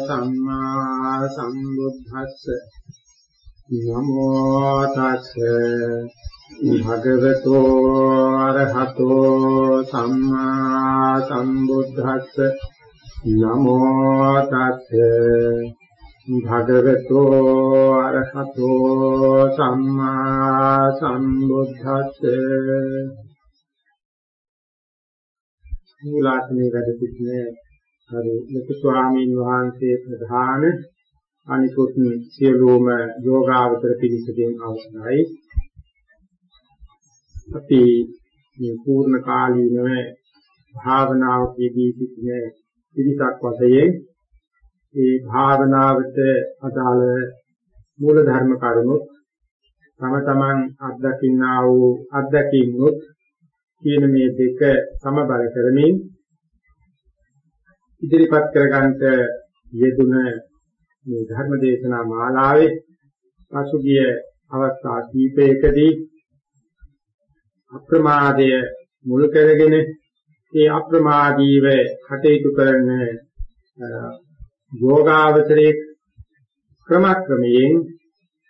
සම්මා සම්බුද්දස්ස. නමෝ තස් භගවතු අරහතෝ සම්මා සම්බුද්දස්ස. නමෝ තස් භගවතු අරහතෝ සම්මා සම්බුද්දස්ස. මූලාසනයේ වැඩ සිටින හරි. ලොකු ස්වාමීන් වහන්සේ ප්‍රධාන අනිකුත් සියලුම යෝගාවතර පිළිසකින් අවසරයි. අපි මේ පූර්ණ කාලීනව භාවනාවකදී සිටින පිළිසක් වශයෙන් ඒ භාවනාවට අදාළ මූල ධර්ම කරුණුත් තම තමන් අත්දකින්නා වූ අත්දැකීමුත් කියන මේ දෙක සමබර කරමින් ඉදිරිපත් කරගන්නට යෙදුන මේ ධර්ම දේශනා මාලාවේ පසුගිය අවස්ථා කීපයකදී අප්‍රමාදය මුල් කරගෙන ඒ අප්‍රමාදීව කටයුතු කරන යෝගාවචරයේ ක්‍රමක්‍රමයෙන්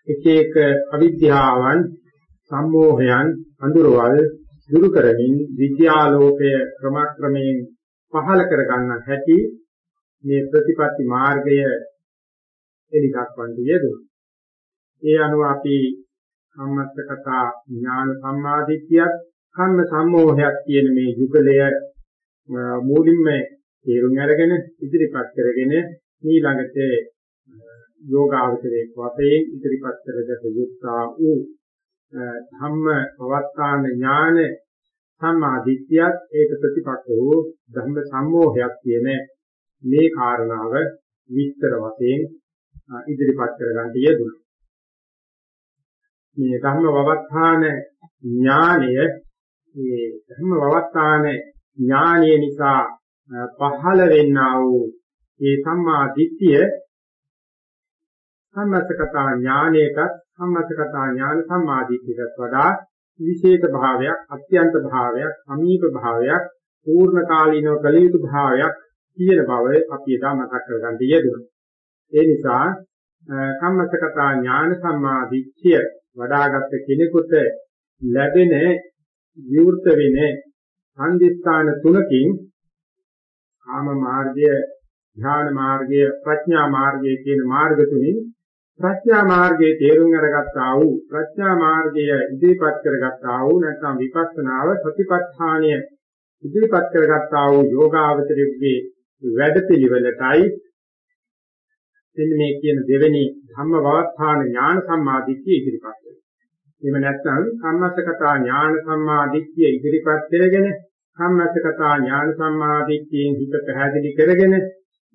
එක එක අවිද්‍යාවන් සම්මෝහයන් අඳුරවල් දුරු කරමින් විද්‍යාලෝකය ක්‍රමක්‍රමයෙන් පහළ කර ගන්න හැටි මේ ප්‍රතිපatti මාර්ගය එලිදක්වන්ට යෙදුණා. ඒ අනුව අපි සම්මත්තකතා ඥාන සම්මාදිට්ඨියත් කම්ම සම්මෝහයක් කියන මේ යුගලය මූලින්ම තේරුම් අරගෙන ඉදිරිපත් කරගෙන ඊළඟට යෝගාවචරයේ වශයෙන් ඉදිරිපත් කරගත යුත්තා වූ ධම්ම පවත්තාන ඥාන සම්මාදිට්ඨියත් ඒක ප්‍රතිපක්ෂ වූ ධම්ම සම්මෝහයක් කියන මේ කාරණාව විස්තර වශයෙන් ඉදිරිපත් කරගන්න යෙදුණා. මේ ධම්ම වවත්තාන ඥානය මේ ධම්ම වවත්තාන ඥානය නිසා පහළ වෙන්නා වූ මේ සම්මා දිට්ඨිය සම්මතකතා ඥානයකට සම්මතකතා ඥාන සම්මාදිට්ඨියට වඩා විශේෂ භාවයක් අත්‍යන්ත භාවයක් සමීප භාවයක් පූර්ණ කාලීනව කළ යුතු භාවයක් කියන බව අපි එදා මතක් කරගන්න යෙදුණා. ඒ නිසා කම්මසකතා ඥාන සම්මාදිච්ඡය වඩාගත් කෙනෙකුට ලැබෙන විවෘත වෙන සංදිස්ථාන තුනකින් කාම මාර්ගය, ඥාන මාර්ගය, ප්‍රඥා මාර්ගය කියන මාර්ග තුنين ප්‍රඥා මාර්ගයේ තේරුම් අරගත්තා වූ ප්‍රඥා මාර්ගය ඉදිරිපත් කරගත්තා වූ නැත්නම් විපස්සනාව සතිපට්ඨානය ඉදිරිපත් කරගත්තා වූ යෝගාවචරයේ වැඩපිළිවෙලටයි එන්න මේ කියන දෙවෙනි ධම්මවත්ථාන ඥාන සම්මාදිට්ඨිය ඉදිරිපත් වෙනවා. එහෙම නැත්නම් කම්මස්සකතා ඥාන සම්මාදිට්ඨිය ඉදිරිපත් කරගෙන කම්මස්සකතා ඥාන සම්මාදිට්ඨියෙන් හිත පැහැදිලි කරගෙන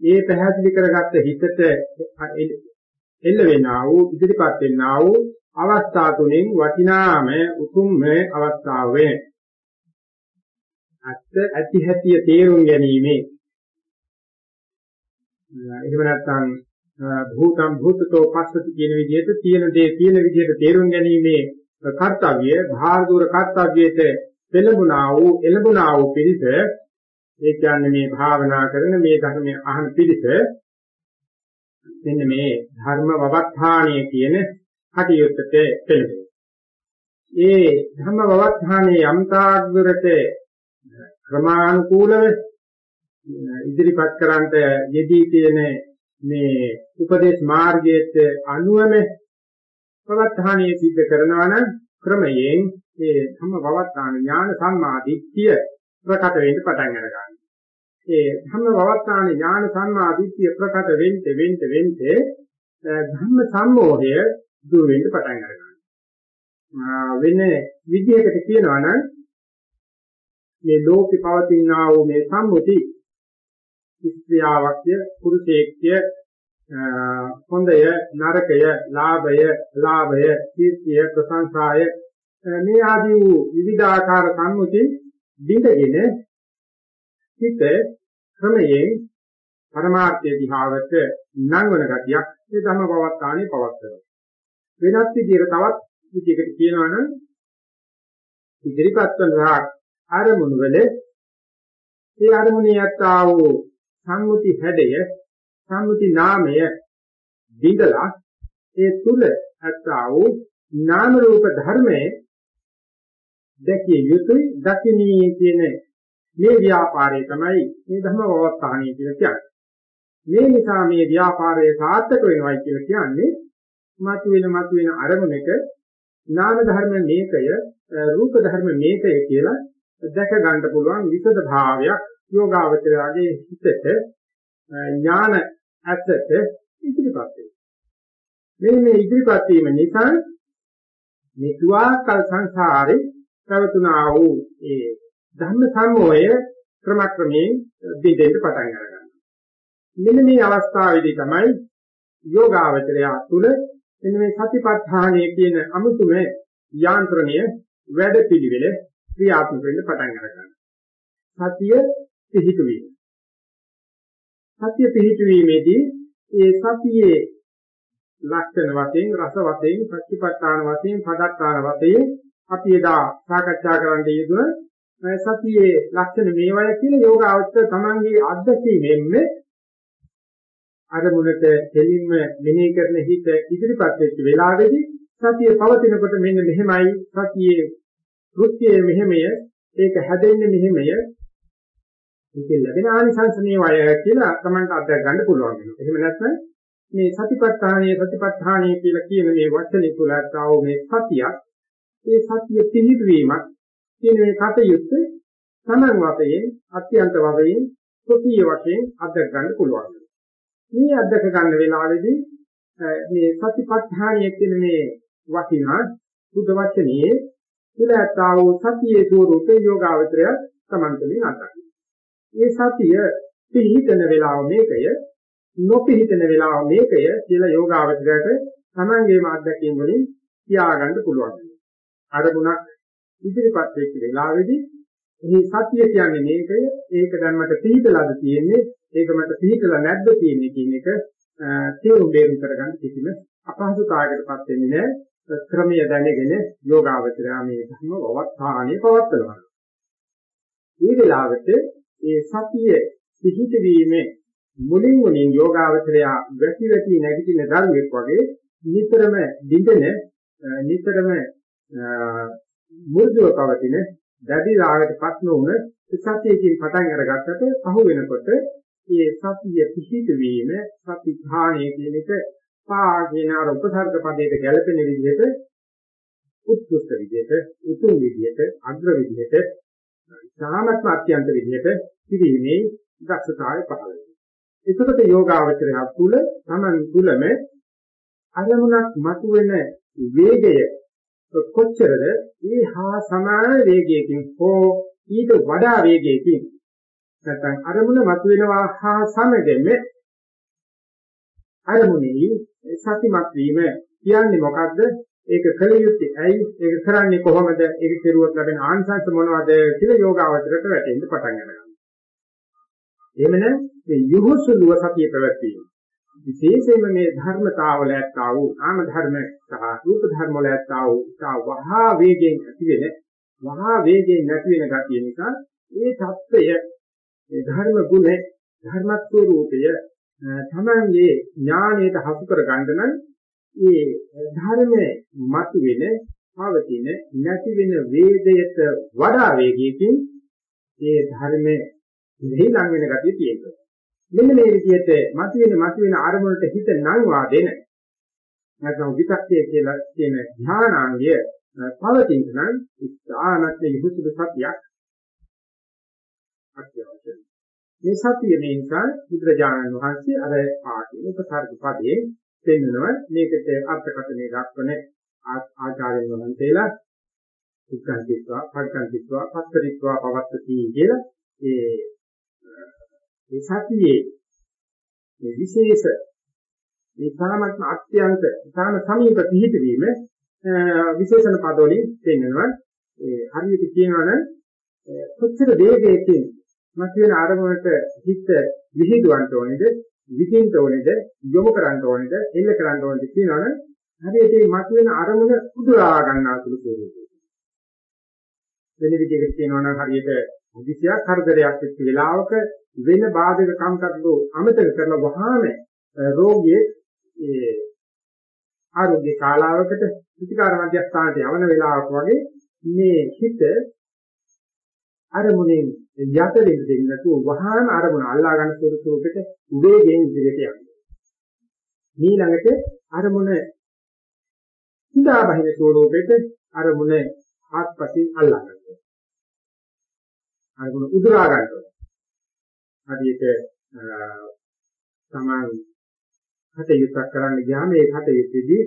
ඒ පැහැදිලි කරගත්ත හිතට එල්ල වෙනා වූ ඉදිරිපත් වෙනා වූ අවස්ථා තුنين වටිනාම උතුම්ම අවස්ථාව වේ. අත්ත ඇති හැටි තේරුම් ගැනීම. එහෙම නැත්නම් භූතම් භූතතෝ පස්සති කියන විදිහට තියෙන දේ තියෙන විදිහට තේරුම් ගැනීමේ කර්තව්‍ය භාර්දුර කර්තව්‍යයට පෙළඹුණා වූ එළඹුණා වූ පිළිස ඒ කියන්නේ මේ භාවනා කරන මේ ධර්මයේ අහන පිළිස මෙන්න මේ ධර්ම වවත්තාණය කියන කටයුත්තට පෙළඹෙනවා. ඒ ධර්ම වවත්තාණයේ යම්තාග්වරට ක්‍රමානුකූලව ඉදිරිපත් කරන්ට යෙදී තියෙන මේ උපදේශ මාර්ගයේ අනුවම පවත්හානිය සිද්ධ කරනවා නම් ක්‍රමයෙන් ඒ සම පවත්හාන ඥාන සම්මාදිට්ඨිය ප්‍රකට වෙන්න පටන් ගන්නවා. ඒ ධම්ම පවත්හාන ඥාන සම්මාදිට්ඨිය ප්‍රකට වෙන්න වෙන්න වෙන්න ධම්ම සම්මෝහය දුර වෙන්න පටන් ගන්නවා. වෙන විදිහකට කියනවා නම් මේ ලෝකේ පවතිනා වූ මේ සම්මුති ස්ත්‍රියාවක්ය පුරුෂයෙක්ය හොඳය නරකය ලාභය ලාභය කීර්තිය ප්‍රශංසාය මේ ආදී වූ විවිධාකාර සම්මුති බිඳගෙන හිත ක්‍රමයෙන් පරමාර්ථය දිහාවට නංවන ගතියක් මේ ධර්ම පවත්තානේ පවත්තරනවා වෙනත් විදිහකට තවත් විදිහකට කියනවා නම් ඉදිරිපත් වන ආරමුණු වල ඒ ආරමුණේ යත්තා වූ සම්මුති හැඩය සම්මුති නාමය දිගලා ඒ තුල ඇත්තා වූ නාම රූප ධර්මයේ දැකිය යුතුයි දකින්නේ කියන මේ ව්‍යාපාරය තමයි මේ ධර්ම වවස්ථානීය කියලා කියන්නේ. මේ නිසා මේ ව්‍යාපාරය සාර්ථක වෙනවයි කියලා කියන්නේ මතුවෙන මතුවෙන අරමුණක නාම ධර්ම මේකය රූප ධර්ම මේකය කියලා දැක ගන්න පුළුවන් විසද භාවයක් යෝගාවචරයාගේ හිතට ඥාන ඇත්තට ඉදිරිපත් වෙනවා. මේ මේ ඉදිරිපත් වීම නිසා මේ තුආකල් සංසාරේ ප්‍රවතුනා වූ ඒ ධම්ම සම්මෝය ක්‍රමක්‍රමයෙන් බෙදෙන්න පටන් ගන්නවා. මෙන්න මේ අවස්ථාවේදී තමයි යෝගාවචරය තුළ මෙන්න මේ සතිපට්ඨානය කියන අමුතුම යාන්ත්‍රණය වැඩ පිළිවෙල ක්‍රියාත්මක වෙන්න පටන් ගන්නවා. සතිය පිහිටුවීම. සතිය පිහිටුවීමේදී ඒ සතියේ ලක්ෂණ වශයෙන් රස වශයෙන් සත්‍තිපට්ඨාන වශයෙන් පදත්තාන වශයෙන් අපි එදා සාකච්ඡා කරන්න යෙදුන සතියේ ලක්ෂණ මේවය කියලා යෝග අවස්ථ තමන්ගේ අත්දැකීමෙන් අරමුණට දෙලින්ම මෙනෙහි කරන හිත ඉදිරිපත් වෙච්ච වෙලාවේදී සතිය පවතිනකොට මෙන්න මෙහෙමයි. සතියේ කෘත්‍යය මෙහෙමය. ඒක හැදෙන්නේ මෙහෙමය. ඒකෙන් ලැබෙන ආනිසංස මේවය කියලා තමන්ට අත්දැක ගන්න පුළුවන් වෙනවා. එහෙම නැත්නම් මේ සතිපට්ඨානීය සතිපට්ඨානීය කියලා කියන මේ වචනේ තුල ආව මේ සතියක් ඒ සතිය පිළිපීමක් කියන මේ කටයුත්ත තමන් වශයෙන් අත්‍යන්ත වශයෙන් සොපිය වශයෙන් අත්දැක ගන්න පුළුවන්. මේ අත්දැක ගන්න වෙලාවේදී මේ සතිපට්ඨානීය කියන මේ වචිනා බුද්ධ වචනේ තුල ආව සතියේ ස්වરૂපේ යෝගාවචරය තමන් තුළින් අත්දැකීම. ඒ සතිය පිහිටන වෙලාව මේකය නොපිහිටන වෙලාව මේකය කියලා යෝගාවචරයට තමන්ගේම අත්දැකීම් වලින් කියාගන්න පුළුවන්. අරමුණක් ඉදිරිපත් වෙච්ච වෙලාවේදී මේ සතිය කියන්නේ මේකය. ඒක දැන් මට පිහිටලාද තියෙන්නේ. ඒක මට පිහිටලා නැද්ද තියෙන්නේ කියන එක තේරුම් බේරුම් කරගන්න කිසිම අපහසුතාවයකටපත් වෙන්නේ නැහැ. ක්‍රමය දැනගෙන යෝගාවචරය මේ ධර්ම වවත්තානේ පවත්වනවා. මේ වෙලාවට ඒ සතිය පිහිට වීමේ මුලින් මුලින් යෝගාවචරය වැටි වැටි නැගිටින ධර්මයක් වගේ නිතරම දිඳන නිතරම මුර්ධව පවතින දැඩි රාගයටපත් නොවන සතියකින් පටන් අරගත්තට පහු වෙනකොට මේ සතිය පිහිට වීම සති ධානය කියන එක පාගෙන අර උපසර්ග පදයට ගැලපෙන විදිහට උත්කෘෂ්ඨ විදිහට උතුම් විදිහට අග්‍ර විදිහට සාමත්ම අත්‍යන්ත විදිහට කිරීමේ දක්ෂතාවය පහළ වෙනවා. එතකොට යෝගාවචරය තුළ තමන් තුළම අරමුණක් මතුවෙන වේගය කොච්චරද? ඒ හා සමාන වේගයකින් හෝ ඊට වඩා වේගයකින්. නැත්නම් අරමුණ මතුවෙනවා හා සමගම අරමුණේ සතිමත් වීම. කියන්නේ මොකද්ද? ඒක කළ යුත්තේ ඇයි? ඒක කරන්නේ කොහොමද? ඒක කෙරුවොත් ලැබෙන ආනිසංස මොනවද? කියලා යෝගාවචරයට වැටෙන්න පටන් ගන්නවා. එහෙමනම් මේ යොහුසුලුව සතිය පැවැත්වීම. විශේෂයෙන්ම මේ ධර්මතාවල ඇත්තා වූ නාම ධර්ම සහ රූප ධර්ම වල ඇත්තා වූ තා වහා වේගයෙන් ඇති වෙන වහා වේගයෙන් නැති වෙන ගතිය නිසා ඒ தත්ත්වය ඒ ධර්ම ගුණ ධර්ම ස්වરૂපය තමන්ගේ ඥාණයට හසු කර ගන්න නම් ඒ ධර්මයේ මතුවෙන පවතින නැති වෙන වේදයට වඩා වේගයකින් ඒ ධර්මයේ ඉහි ලඟ වෙන ගතිය තියෙනවා. මෙන්න මේ විදිහට මතුවෙන මතුවෙන අරමුණට හිත නංවා දෙන. නැත්නම් විතක්කය කියලා කියන ධානාංගය පවතින නම් ඉස්හානත් යහුසුද සතියක්. අත්‍යවශ්‍යයි. මේ සතිය මේ නිසා බුදුරජාණන් වහන්සේ අර පාඨයේ උපසර්ග පදයේ පෙන්වනවා. මේකට අර්ථකථනය දක්වන ආචාර්යන් වහන්සේලා උත්කන්තිත්වා පරිකන්තිත්වා පත්තරිත්වා පවත්තති කියලා ඒ ඒ සතියේ මේ විශේෂ මේ තාමත්ම අත්‍යන්ත තාම සමීප පිහිටවීම විශේෂණ පද වලින් පෙන්වනවා. ඒ හරියට කියනවනම් කොච්චර වේගයකින් මතුවෙන ආරමුණට හිත විහිදුවන්න ඕනේද විදින්න ඕනේද යොමු කරන්න ඕනේද එල්ල කරන්න ඕනේද කියනවනම් හරියට මේ මතුවෙන ආරමුණ උදුරා ගන්නා සුළු ස්වරූපයක වෙන විදිහකට කියනවනම් හරියට මුදිසියක් කරදරයක් වෙච්ච වෙලාවක වෙන බාධක කම්කටොළු අමතක කරලා වහාම රෝගියේ ඒ ආරෝග්‍ය කාලාවකට ප්‍රතිකාර මධ්‍යස්ථානට යවන වෙලාවක වගේ මේ හිත අරමුණෙන් යට වෙන්න දෙන්නේ නැතුව වහාම අරමුණ අල්ලා ගන්න ස්වරූපයකට උවේගෙන් ඉදිරියට යනවා. ඊළඟට අරමුණ ඉඳා බහින ස්වරූපෙට අරමුණ ආත්පසින් අල්ලා ගන්නවා. අරමුණ උදුරා ගන්නවා. හරියට තමන් කටයුත්තක් කරන්න ගියාම ඒ කටයුත්තේදී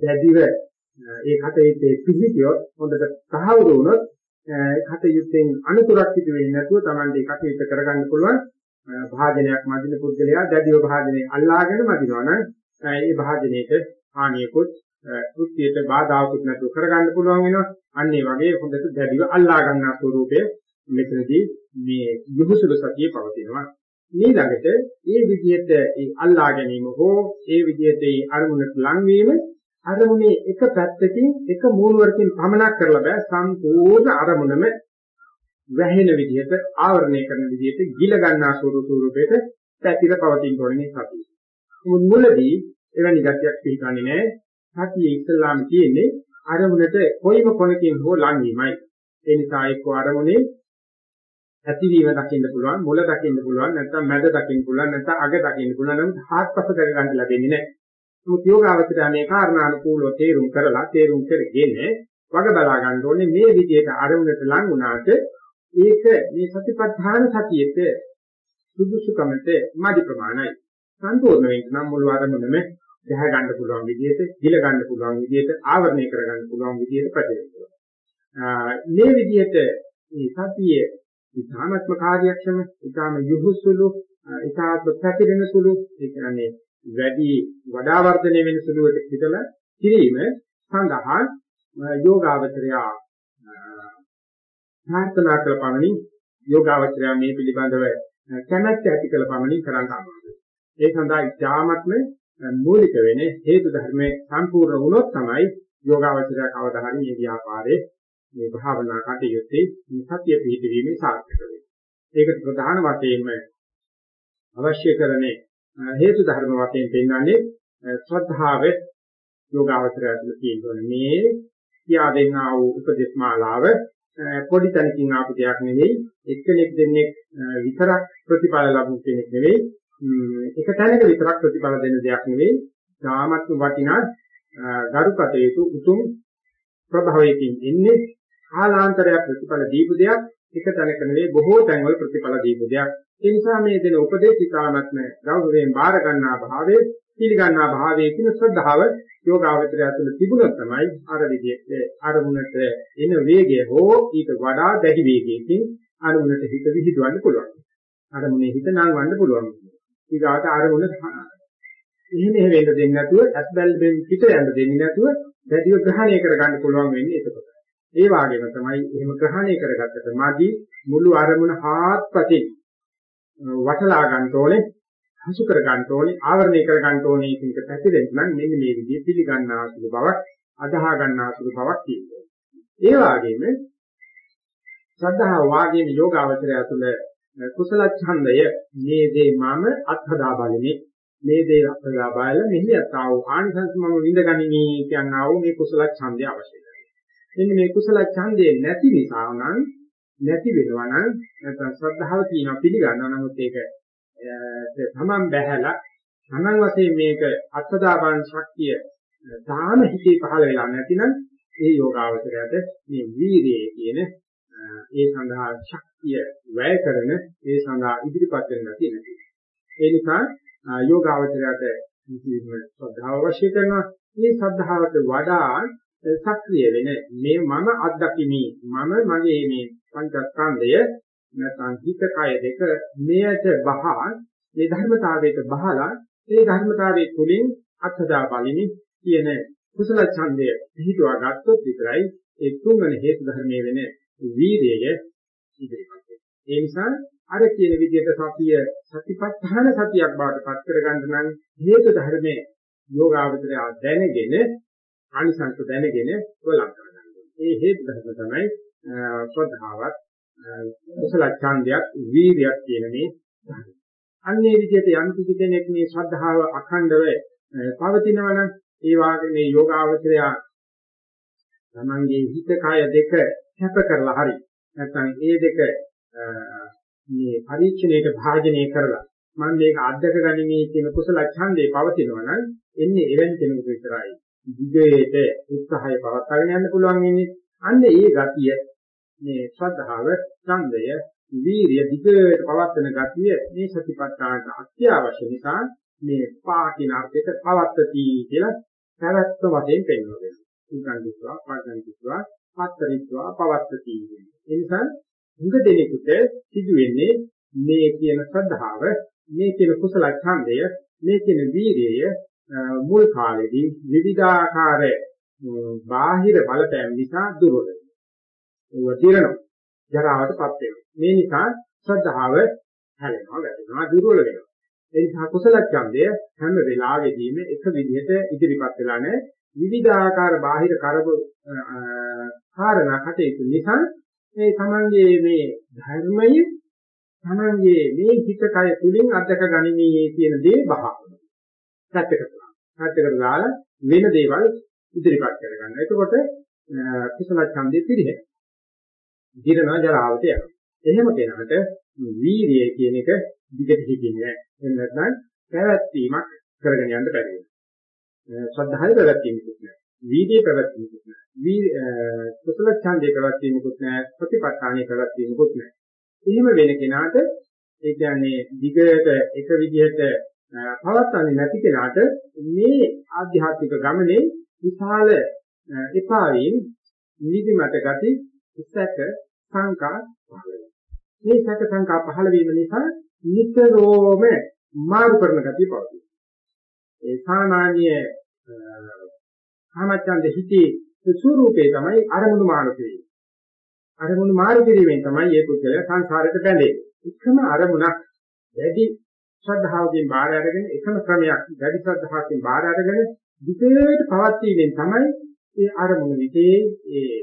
දැඩිව ඒ කටයුත්තේ පිළිතියොත් හොඳට සහවුරු වුණොත් කටයුත්තෙන් අනුතරක් සිදු වෙන්නේ නැතුව තමන්ට ඒ කටයුත්ත කරගන්න පුළුවන් භාජනයක් මදින පුද්ගලයා දැඩිව භාජනයේ අල්ලාගෙන මදිනවා නම් ඒ භාජනයේට හානියකුත් කෘත්‍යයට බාධාකුත් නැතුව කරගන්න පුළුවන් වෙනවා අන්න ඒ වගේ හොඳට දැඩිව අල්ලා ගන්නා ස්වරූපයේ මෙතනදී මේ යොහුසුළු සතිය පවතිනවා ඊළඟට ඒ විදිහට ඒ අල්ලා ගැනීම හෝ ඒ විදිහට ඒ අරමුණට ලං වීම අරමුණේ එක පැත්තකින් එක මූලවරකින් පමනක් කරලා බෑ සම්පූර්ණ අරමුණම වැහෙන විදිහට ආවරණය කරන විදිහට ගිල ගන්නා ස්වරූපයකට පැතිර පවතින තෝරන්නේ සතිය. මුලදී එවැනි ගතියක් පිළිගන්නේ නැහැ. සතියේ ඉස්සල්ලාම තියෙන්නේ අරමුණට කොයිම කොනකින් හෝ ලං වීමයි. ඒ නිසා එක්ක අරමුණේ ඇතිවීම දකින්න පුළුවන්, මුල දකින්න පුළුවන්, නැත්නම් මැද දකින්න පුළුවන්, නැත්නම් අග දකින්න පුළුවන්. නමුත් හාත්පස දැක ගන්න ලැබෙන්නේ නැහැ. නමුත් යෝගාවචරය මේ කාරණානුකූලව තේරුම් කරලා තේරුම් කරගෙන වග බලා ගන්න ඕනේ මේ විදිහට අරමුණට ලං වුණාට ඒක මේ සතිපට්ඨාන සතියෙත් සුදුසුකමට මදි ප්‍රමාණයි. සම්පූර්ණ වෙන්න නම් මුළු අරමුණම දැහ ගන්න පුළුවන් විදිහට, ගිල ගන්න පුළුවන් විදිහට, ආවරණය කර ගන්න පුළුවන් විදිහට ප්‍රතිරෝධ මේ විදිහට මේ සතියේ ඉතාමත්ම කාර්යක්ෂම, ඉතාම යොහුසුළු, ඉතාමත් පැතිරෙන සුළු, ඒ කියන්නේ වැඩි වඩා වර්ධනය වෙන සුළුවට හිතලා කිරීම සඳහා යෝගාවචරය ප්‍රාර්ථනා කළ පමණින් යෝගාවචරය මේ පිළිබඳව කැමැත්ත ඇති කළ පමණින් කරන්න අමාරුයි. ඒ සඳහා ඉතාමත්ම මූලික වෙන්නේ හේතු ධර්මයේ සම්පූර්ණ වුණොත් තමයි යෝගාවචරය කවදා හරි මේ ව්‍යාපාරේ මේ භාවනා කටයුත්තේ මේ සතිය පිහිටීමේ සාර්ථක වෙන්නේ. ඒකට ප්‍රධාන වශයෙන්ම අවශ්‍ය කරන්නේ හේතු ධර්ම වශයෙන් පෙන්වන්නේ ශ්‍රද්ධාව යෝගාවචරය ඇතුළේ තියෙන මේ කියා දෙන්නා වූ උපදේශ මාලාව පොඩි තැනකින් ආපු දෙයක් නෙවෙයි එක්කෙනෙක් දෙන්නෙක් විතරක් ප්‍රතිඵල ලබු කෙනෙක් නෙවෙයි එක තැනක විතරක් ප්‍රතිඵල දෙන දෙයක් නෙවෙයි. ධාමත් වටිනා ගරුකටයුතු උතුම් ප්‍රභවයකින් එන්නේ කාලාන්තරයක් ප්‍රතිඵල දීපු දෙයක්. එක තැනක නෙවෙයි බොහෝ තැන්වල ප්‍රතිඵල දීපු දෙයක්. ඒ නිසා මේ දෙන උපදේශ ඉතාමත්ම ගෞරවයෙන් බාර ගන්නා භාවයේ පිළිගන්නා භාවයේ කියන ශ්‍රද්ධාව යෝගාවචරය තුළ තිබුණොත් තමයි අර විදිහට අරමුණට එන වේගය හෝ ඊට වඩා දැඩි වේගයකින් අරමුණට හිත විහිදුවන්න පුළුවන්. අරමුණේ හිත නංවන්න පුළුවන්. ඊගාට අරමුණ එහෙම එහෙම වෙන්න දෙන්නේ නැතුව ඇස්බල් බෙන් පිට යන්න දෙන්නේ නැතුව දැඩිව ග්‍රහණය කරගන්න පුළුවන් වෙන්නේ එතකොට. ඒ වගේම තමයි එහෙම ග්‍රහණය කරගත්තට මාදී මුළු අරමුණ හාත්පසින් වටලා ගන්න ඕනේ හසු කර ගන්න ඕනේ ආවරණය කර ගන්න ඕනේ කියන එක පැතිරෙන්න නම් මෙන්න මේ විදිහේ පිළිගන්නා සුළු බවක් අදාහ ගන්නා සුළු බවක් තියෙනවා. ඒ වගේම ශ්‍රද්ධාව වාගේම යෝගාවචරය තුළ කුසල ඡන්දය මේ දේ මම අත්හදා බලන්නේ මේ දේ අත්හදා බලලා මෙහි යතාව ආනිසංස මම විඳගනිමි කියනවා මේ කුසල ඡන්දය අවශ්‍යයි. මෙන්න මේ කුසල ඡන්දේ නැති නිසා නම් නැති වෙනවා නම් නැත්නම් ශ්‍රද්ධාව තියෙනවා පිළිගන්නවා නමුත් ඒක තමන් බැහැලා තමන් වශයෙන් මේක අත්දාපන් ශක්තිය තාම හිතේ පහළ වෙලා නැතිනම් ඒ යෝගාවචරයට මේ වීර්යය කියන ඒ සඳහා ශක්තිය වැය කරන ඒ සඳහා ඉදිරිපත් වෙන නැති නැති. ඒ නිසා යෝගාවචරයට කිසිම ශ්‍රද්ධාව අවශ්‍ය කරනවා. මේ ශ්‍රද්ධාවට වඩා සක්‍රිය වෙන මේ මම අත්දකිමි මම මගේ මේ පංචස්කන්ධය නැත්නම් හිත කය දෙක මෙයට බහා මේ ධර්මතාවයට බහලා ඒ ධර්මතාවයේ තුලින් අත්දා බලමින් කියන කුසල ඡන්දය පිහිටුවා ගත්තොත් විතරයි ඒ තුන්වෙනි හේතු ධර්මයේ වෙන වීර්යය ඉදිරිපත් වෙන්නේ. ඒ නිසා අර කියන විදිහට සතිය සතිපට්ඨාන සතියක් බවට පත් කරගන්න නම් හේතු ධර්මයේ යෝගාවචරය දැනගෙන ආනිසංස දැනගෙන වලක් කරගන්න ඕනේ. ඒ හේතු ධර්ම තමයි ශ්‍රද්ධාවත් කුසල ඡන්දයක් වීර්යයක් කියන මේ ධර්ම. අන්නේ විදිහට යම් කිසි කෙනෙක් මේ ශ්‍රද්ධාව අඛණ්ඩව පවතිනවා නම් ඒ වාගේ මේ යෝගාවචරය තමන්ගේ හිත කය දෙක කැප කරලා හරි නැත්නම් ඒ දෙක මේ පරීක්ෂණයට භාජනය කරලා මම මේක අධ්‍යක ගනිමේ කියන කුසල ඡන්දේ පවතිනවා නම් එන්නේ එවැනි කෙනෙකුට විතරයි. විදේට උත්සාහය පවත්වාගෙන යන්න පුළුවන් ඉන්නේ අන්න ඒ ගතිය මේ ශ්‍රද්ධාව ඡන්දය වීරිය දිගට පවත්වන ගතිය මේ සතිපට්ඨානට අත්‍යවශ්‍ය නිසා මේ පාකින අර්ථයට පවත්තති කියලා පැවැත්ම වශයෙන් පෙන්වනවා. උගන් කිව්වා, පාගන් කිව්වා, පත්තරිත්වා පවත්තති කියන්නේ. ඒ නිසා හුඟ දෙනෙකුට සිදු වෙන්නේ මේ කියන ශ්‍රද්ධාව, මේ කියන කුසල ඡන්දය, මේ කියන වීරිය මුල් කාලේදී විවිධාකාර බාහිර බලපෑම් නිසා දුර්වල වෙනවා. ඒව දිරනවා. ජරාවටපත් වෙනවා. මේ නිසා ශ්‍රද්ධාව හැලෙනවා, වැටෙනවා, දුර්වල වෙනවා. ඒ නිසා කුසල ඡන්දය හැම වෙලාවෙදීම එක විදිහට ඉදිරිපත් වෙලා නැහැ. විවිධාකාර බාහිර කරබ කාරණා කටයුතු නිසා මේ තමන්ගේ මේ ධර්මයේ තමන්ගේ මේ හිත කය තුලින් අධක ගනිමේ කියන දේ බහවනවා. පැත්තකට පැත්තකට දාලා වෙන දේවල් ඉදිරිපත් කරගන්න. එතකොට කුසල ඡන්දේ පිළිහෙන. ජීරණ ජරාවට යනවා. එහෙම කෙනාට වීරිය කියන එක දිගට හිටින්නේ නැහැ. එහෙම නැත්නම් පැවැත්වීමක් කරගෙන යන්න බැරි වෙනවා. ශ්‍රද්ධාවේ පැවැත්වීමකුත් නැහැ. වීර්යයේ පැවැත්වීමකුත් නැහැ. වී කුසල ඡන්දයේ පැවැත්වීමකුත් නැහැ. ප්‍රතිපත්තාණයේ පැවැත්වීමකුත් නැහැ. එහෙම වෙන කෙනාට ඒ කියන්නේ දිගට එක විදිහට පවත්වන්නේ නැති කෙනාට මේ ආධ්‍යාත්මික ගමනේ විශාල එපා වීම නිදිමත ගති සැක සංකා පහළ වෙනවා. මේ සැක සංකා පහළ වීම නිසා නිතරම මාරු කරන ගතිය පවතී. ඒ සාමාන්‍ය කාමච්ඡන්ද හිතේ ස්වરૂපේ තමයි අරමුණු මාරු කිරීම. අරමුණු මාරු කිරීමෙන් තමයි මේ පුද්ගලයා සංසාරයට බැඳෙන්නේ. එකම අරමුණක් වැඩි ශ්‍රද්ධාවකින් බාර අරගෙන එකම ක්‍රමයක් වැඩි ශ්‍රද්ධාවකින් බාර අරගෙන විශේෂ පවත්වීමෙන් තමයි ඒ අරමුණු විතේ ඒ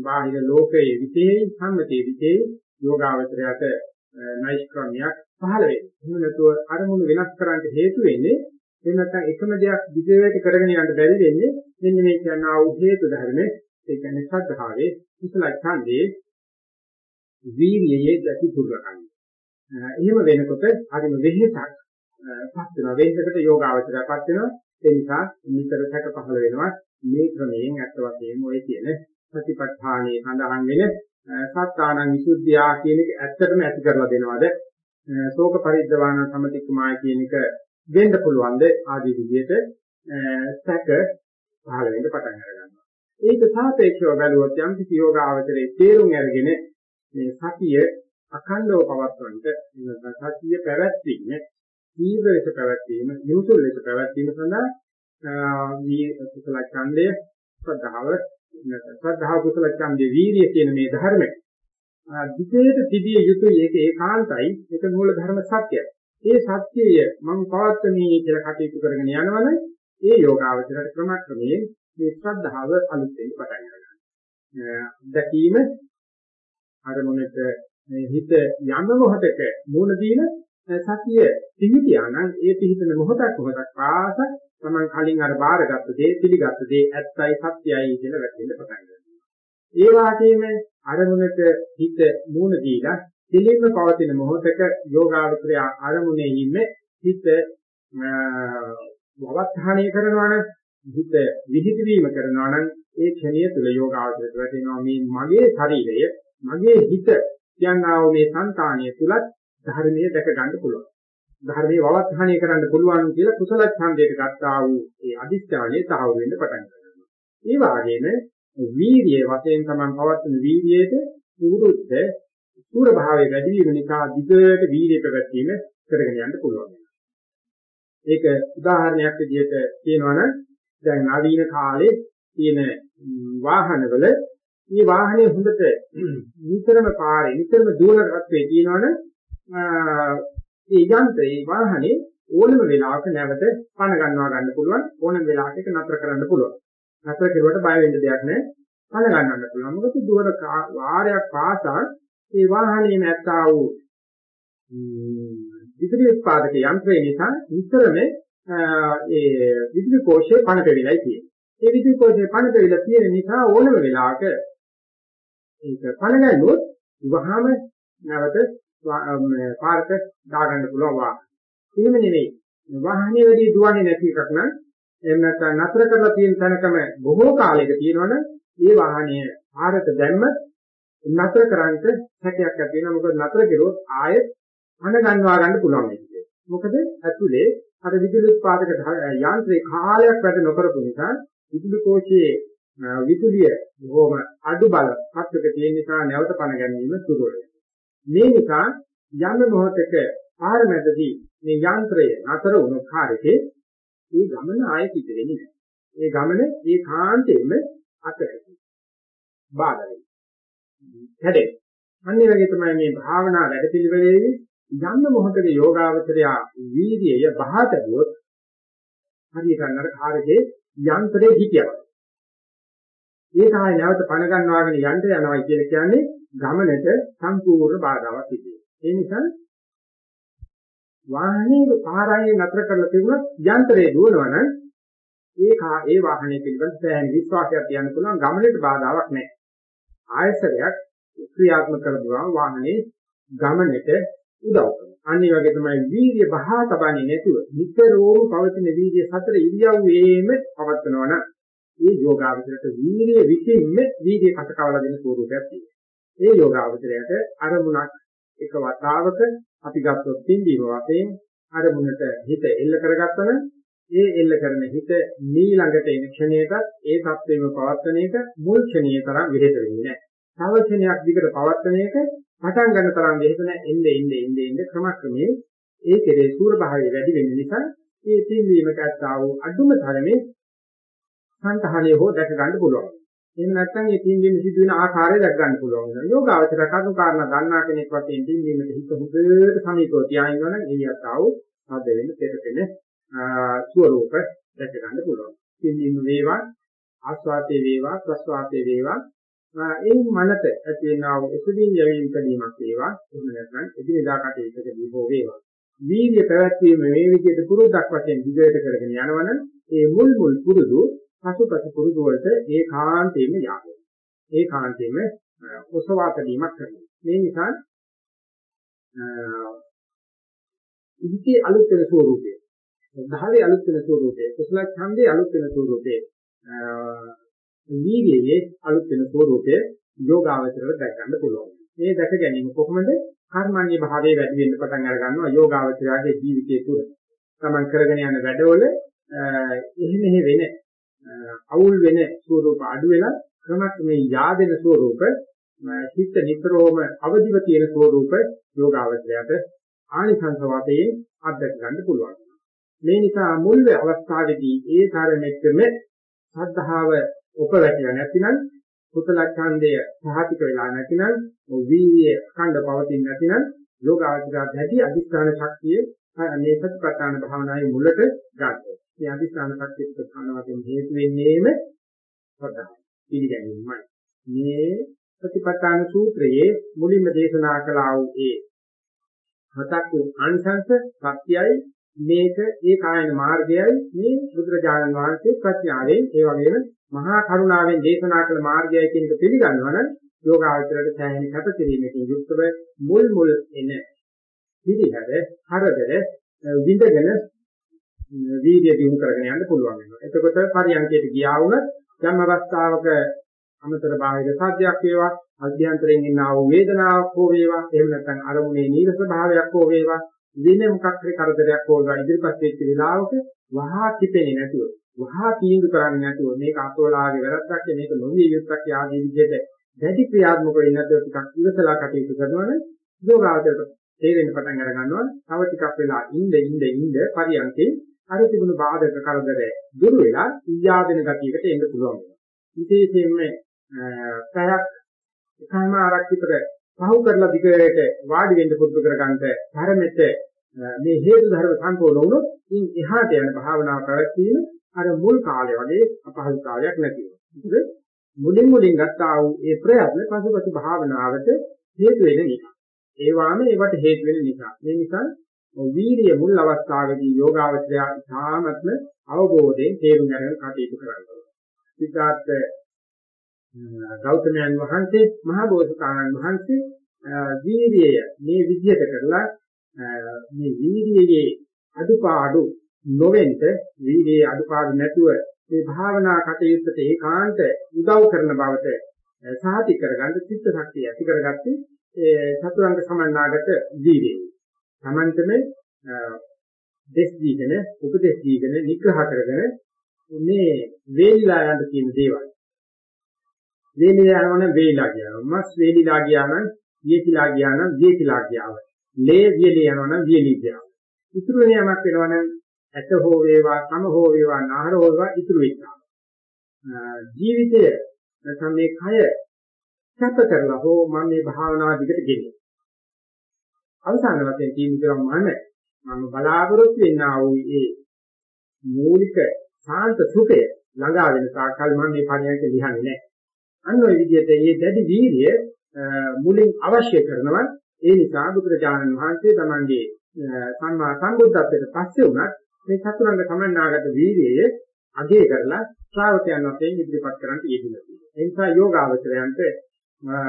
බාහිර ලෝකයේ විතේ සම්මතයේ විතේ යෝගාවචරයට නෛෂ්ක්‍රමයක් පහළ වෙන්නේ. එහෙම නැතුව අරමුණු වෙනස් කරන්න හේතු වෙන්නේ එහෙම නැත්නම් එකම දෙයක් දිගට කරගෙන යන්න බැරි වෙන්නේ මෙන්න මේ කියනවා වූ හේතු ධර්මයේ ඒ කියන්නේ සද්ධාවේ කුසල ඡන්දේ වීර්යයේ ගති පුරකන්නේ. එහෙම වෙනකොට හරිම වෙහෙසක් පත් වෙනවා. වෙහෙසකට යෝගාවචරයපත් වෙනවා. ඒ නිසා නිතර සැක පහළ වෙනවා. මේ ක්‍රමයෙන් අත් වශයෙන්ම ඔය කියන ප්‍රතිපත්තාණයේ සඳහන් වෙන සත්තානං විසුද්ධියා කියන එක ඇත්තටම ඇති කරලා දෙනවද? ශෝක පරිද්දවාන සමතික්මාය කියන එක වෙන්න පුළුවන්ද? ආදී විදිහට සැක පහළ වෙන්න පටන් ගන්නවා. ඒක සාපේක්ෂව බැලුවොත් යම් කිසි යෝගාවචරයේ තේරුම් අරගෙන මේ සතිය අඛණ්ඩව පවත්වන්නට නැත්නම් සතිය පැවැත්වීම තීව්‍ර ලෙස පැවැත්වීම නියුතුල් ලෙස පැවැත්වීම සඳහා මේ කුසල ඡන්දය ශ්‍රද්ධාව ශ්‍රද්ධාව කුසල ඡන්දේ වීර්ය කියන මේ ධර්ම දිතේට තිබිය යුතුයි ඒක ඒකාන්තයි ඒක මූල ධර්ම සත්‍යයි ඒ සත්‍යය මම පවත්වන්නේ කියලා කටයුතු කරගෙන යනවනේ ඒ යෝගාවචරයට ක්‍රමක්‍රමයෙන් මේ ශ්‍රද්ධාව අලුත් වෙන්න පටන් ගන්නවා දැකීම අරමුණට හිත යම් මොහොතක මූල දීන සතිය පිහිටියා නම් ඒ පිහිටන මොහොතක් මොහොතක් පාස තමන් කලින් අර බාරගත්ත දේ පිළිගත්ත දේ ඇත්තයි සත්‍යයි කියලා වැටෙන්න පටන් ගන්නවා. ඒ වාගේම අරමුණට හිත මූණ දීලා දෙලින්ම පවතින මොහොතක යෝගාවචරය අරමුණේ ඉන්නේ හිත වවත්හාණය කරනවා නම් හිත විහිද වීම කරනවා නම් ඒ ක්ෂණිය තුල යෝගාවචරයට වැටෙනවා මේ මගේ ශරීරය මගේ හිත කියනවා මේ సంతානිය තුලත් ධර්මයේ දැක ගන්න පුළුවන්. ධර්මයේ වවත්හාණය කරන්න පුළුවන් කියලා කුසල ඡන්දයට ගත්තා වූ ඒ අදිස්ත්‍යාණය තහවුරු වෙන්න පටන් ගන්නවා. ඒ වගේම වීර්යයේ වශයෙන් තමයි පවත්වන වීර්යයේද පුරුද්ද සූර භාවයේ වැඩි වීම නිසා දිගට වීර්යය පැවැත්වීම කරගෙන යන්න පුළුවන්. ඒක උදාහරණයක් විදිහට කියනවනම් දැන් නවීන කාලේ තියෙන වාහනවල මේ වාහනේ හොඳට නිතරම පාරේ නිතරම දුරකත්වයේ තියෙනවනේ ඒ යන්ත්‍රයේ වාහනේ ඕනම වෙලාවක නැවත පණ ගන්නවා ගන්න පුළුවන් ඕනම වෙලාවක ඒක නතර කරන්න පුළුවන්. නතර කෙරුවට බය වෙන්න දෙයක් නැහැ. පණ ගන්නන්න පුළුවන්. මොකද දුර වාරයක් පාසා ඒ වාහනේ නැත්තා වූ විදුලි උත්පාදක යන්ත්‍රය නිසා නිතරම ඒ විදුලි කෝෂයේ පණ පෙවිලයි තියෙන්නේ. ඒ විදුලි කෝෂයේ පණ පෙවිලා තියෙන නිසා ඕනම වෙලාවක ඒක පණ ගැල්ලුවොත් වහාම නැවත පාරක දාගන්න පුළුවන් වාහන. එහෙම නෙවෙයි. වාහනේ වැඩි දුවන්නේ නැති එකක් නම් එහෙම නැත්නම් නතර කරලා තියෙන තැනකම බොහෝ කාලයක තියෙනවනේ ඒ වාහනය පාරට දැම්ම නතර කරන්ට හැකියාවක් ඇති වෙනවා මොකද නතර කෙරුවොත් ආයෙත් අඳ ගන්නවා ගන්න පුළුවන් මේක. මොකද ඇතුලේ අර විදුලි උත්පාදක යාන්ත්‍රේ කාලයක් වැඩ නොකරපු නිසා විදුලි කෝෂයේ විදුලිය බොහොම අඩු බල හත්ක තියෙන නිසා නැවත පණ ගැනීම සුදුසුයි. මේ නිසා යම් මොහොතක පාර මැදදී මේ යන්ත්‍රය නතර වුණු කාර්යයේ ඒ ගමන ආයෙ සිද්ධ වෙන්නේ නැහැ. ඒ ගමන ඒ කාන්තේම අතට බාධා වෙනවා. හැදේ. අනිත් වගේ තමයි මේ භාවනා වැඩපිළිවෙලේදී යන්න මොහොතක යෝගාවචරය වීර්යය බහතරුවොත් හරියට අන්නර කාර්යයේ යන්ත්‍රයේ හිතියක්. ඒ තමයි නැවත පණ ගන්නවාගෙන යන්න යනවා කියලා කියන්නේ ගමනට සම්පූර්ණ බාධාවක් තිබේ. ඒ නිසා වාහනේ පාරායේ නතර කරලා තිබුණොත් යන්ත්‍රයේ දුවනවා නම් ඒ කා ඒ වාහනේ පිළිබඳ සෑහෙන විශ්වාසයක් තියන්න පුළුවන් ගමනට බාධාවක් නැහැ. ආයසරයක් ක්‍රියාත්මක කරගුවා වාහනේ ගමනට උදව් කරනවා. අනිත් වගේ තමයි වීර්ය බහා තබන්නේ නැතුව නිතරම පවතින වීර්ය සතර ඉරියව්වේම පවත්වනවා නම් ඒ යෝගාවචරයට වීර්ය විසින්ම වීර්ය කටකවල දෙන ස්වරූපයක් තියෙනවා. ඒ යෝගාවචරයට අරමුණක් එක වතාවක අපි ගත්තොත් තින්දීම වශයෙන් අරමුණට හිත එල්ල කරගත්තම ඒ එල්ල කරන හිත මීළඟට එන ක්ෂණයටත් ඒ தත්වෙම පවත්වන එක මුල් ක්ෂණයේ තරම් විහෙත වෙන්නේ නැහැ. තව ක්ෂණයක් දිගට පවත්වන එක පටන් ගන්න තරම් විහෙත නැහැ. එන්නේ එන්නේ එන්නේ එන්නේ ක්‍රමක්‍රමයේ ඒ කෙරේ සූර භාවය වැඩි වෙන්න නිසා ඒ තින්දීමට ඇත්තා වූ අඩුම තරමේ සංතහණිය හෝ දැක ගන්න පුළුවන්. එහෙම නැත්නම් මේ තින්දීම සිදුවෙන ආකාරය දැක ගන්න පුළුවන් වෙනවා. යෝගාවචර කරුණු කාරණා දන්නා කෙනෙක් වශයෙන් තින්දීමට හිත හොඳට සමීපව තියාගෙන ඉන්නවනම් එළියට ආව සාද වෙන්න තෙරපෙන ස්වરૂප දැක ගන්න පුළුවන්. තින්දීම වේවා ආස්වාදයේ වේවා ප්‍රස්වාදයේ වේවා ඒ මනත ඇති වෙනා වූ එසදීන් යවීම් කලීමක් වේවා එහෙම නැත්නම් එදිනෙදා කටයුත්තකදී හෝ වේවා. වීර්ය පැවැත්වීම මේ විදිහට පුරුද්දක් වශයෙන් දිගට කරගෙන යනවනම් ඒ මුල් මුල් පුරුදු පසුපස පුරුදු වලට ඒකාන්තයෙන්ම යාවෙනවා. ඒකාන්තයෙන්ම ඔසවාතදීමක් කරනවා. මේ නිසා ඉදිකේ අලුත් වෙන ස්වරූපය, ධාවේ අලුත් වෙන ස්වරූපය, කුසල ඡන්දේ අලුත් වෙන ස්වරූපය, වීර්යයේ අලුත් වෙන ස්වරූපය යෝගාවචරයට දැක ගන්න පුළුවන්. මේ දැක ගැනීම කොහොමද? කර්මන්නේ භාවයේ වැඩි වෙන්න පටන් අර ගන්නවා යෝගාවචරයාගේ ජීවිතය තුළ. තමන් කරගෙන යන වැඩවල එහෙ මෙහෙ වෙන අවුල් වෙන ස්වරූප අඩු වෙලා ක්‍රමක්‍රමේ yaadෙන ස්වරූප හිත නිතරම අවදිව තියෙන ස්වරූප යෝගාවචරයට ආනිසංස වාතයේ අත්දැක ගන්න පුළුවන්. මේ නිසා මුල් අවස්ථාවේදී ඒ තරමෙත්ම සද්ධාව උපවැටිලා නැතිනම් කුසල ඡන්දය සහතික වෙලා නැතිනම් වීර්ය ඛණ්ඩ පවතින නැතිනම් යෝගාචරය දැඩි අධිෂ්ඨාන ශක්තිය මේ සතිපට්ඨාන භාවනාවේ මුලට ගන්නවා. මේ අධිෂ්ඨාන ශක්තිය ප්‍රධාන වශයෙන් හේතු වෙන්නේම සද්ධා පිළිගැනීමයි. මේ සතිපට්ඨාන සූත්‍රයේ මුලින්ම දේශනා කළා වූ ඒ හතක් වූ ආංශංශ සත්‍යයි මේක ඒ කායන මාර්ගයයි මේ බුදුරජාණන් වහන්සේ ප්‍රඥාවෙන් ඒ වගේම මහා කරුණාවෙන් දේශනා කළ මාර්ගයයි කියන එක පිළිගන්නවා නම් යෝගාවචරයට සෑහෙන කැපකිරීමකින් යුක්තව මුල් මුල් එන පිළිහැර හරදර විඳගෙන වීර්ය දිනු කරගෙන යන්න පුළුවන් වෙනවා. එතකොට පරියන්කයට ගියා වුණත් යම් අවස්ථාවක අමතර බාහිර සාධ්‍යයක් වේවා අධ්‍යයන්තරයෙන් එන ආ වූ වේදනාවක් හෝ වේවා එහෙම නැත්නම් අරමුණේ නීරස භාවයක් හෝ වේවා වෙන මොකක් හරි කරදරයක් හෝ වේවා ඉදිරිපත් වෙච්ච වෙලාවක වහා කිපෙන්නේ නැතුව වහා තීන්දුව කරන්නේ නැතුව මේක අතෝලාගේ වැරද්දක් මේක නොවිය යුක්තක් ආදී විදිහට දැඩි ක්‍රියාත්මක වෙන්නේ නැතුව ටිකක් ඉවසලා කටයුතු කරනවනේ යෝගාවචරයට තේරෙන්න පටන් අර ගන්නවා තව ටිකක් වෙලා ඉඳ ඉඳ ඉඳ පරියන්කේ අර තිබුණු බාධක කරදර දුරු වෙලා ඊයාදෙන ගතියකට එන්න පුළුවන් විශේෂයෙන්ම පැයක් එකම ආරක්ෂිතව පහු කරලා දිගට වාඩි වෙන්න පුරුදු කරගන්න ධර්මෙට මේ හේතු ධර්ම සම්පූර්ණ වුණොත් ඉන් එහාට යන භාවනාව පැවැත්වීම අර මුල් කාලේ වගේ අපහසුතාවයක් නැති වෙනවා. මුලින් මුලින් ගත්තා වූ ඒ ප්‍රයත්න පසුපසු භාවනාවට හේතු වෙන නිසා. ඒ වාම ඒවට හේතු වෙන නිසා. මේ නිසා වීර්ය මුල් අවස්ථාවේදී යෝගාවචරය ඉතාමත්ම අවබෝධයෙන් තේරුම් ගන්න කටයුතු කරනවා. සිද්ධාර්ථ ගෞතමයන් වහන්සේ මහා බෝසතාණන් වහන්සේ වීර්යය මේ විදිහට කරලා මේ වීර්යයේ අදුපාඩු නොවෙන්ට වීර්යයේ අදුපාඩු නැතුව මේ භාවනා කටයුත්තට ඒකාන්ත උදව් කරන බවට සාහිත කරගන්න චිත්ත ශක්තිය ඇති කරගත්තේ ඒ චතුරංග සමන්නාගත වීර්යය. Tamanthම දෙස් දීගෙන උපදෙස් දීගෙන නිග්‍රහ කරගෙන මේ වේලිලා යන කියන දේවල් වේලිලා යනවනම් වේලිලා කියනවා. මස් වේලිලා ගියා නම් වියකිලා ගියා නම් වියකිලා ගියාව. ලේ වියලි යනවනම් වියලි ගියාව. ඉතුරු වෙන යමක් වෙනවනම් ඇත හෝ වේවා සම හෝ වේවා නාහර හෝ වේවා ඉතුරු වෙනවා. ජීවිතය නැත්නම් මේ කය සැප කරලා හෝ මම මේ භාවනාව දිගට ගෙනියනවා. අවසාන වශයෙන් තියෙන කරම මම බලාපොරොත්තු වෙන්නා වූ ඒ මූලික සාන්ත සුඛය ළඟා වෙන තාක්කල් මම මේ පණියක ලියන්නේ නැහැ. අන්න ওই විදිහට මේ දැඩි වීර්ය මුලින් අවශ්‍ය කරනවා. ඒ නිසා බුදුරජාණන් වහන්සේ තමන්ගේ සම්මා සම්බුද්ධත්වයට පස්සේ උනත් මේ චතුරංග සමන්නාගත වීර්යය අගය කරලා ශ්‍රාවකයන් වශයෙන් ඉදිරිපත් කරන්න යෙදුණා. ඒ නිසා යෝගාවචරයන්ට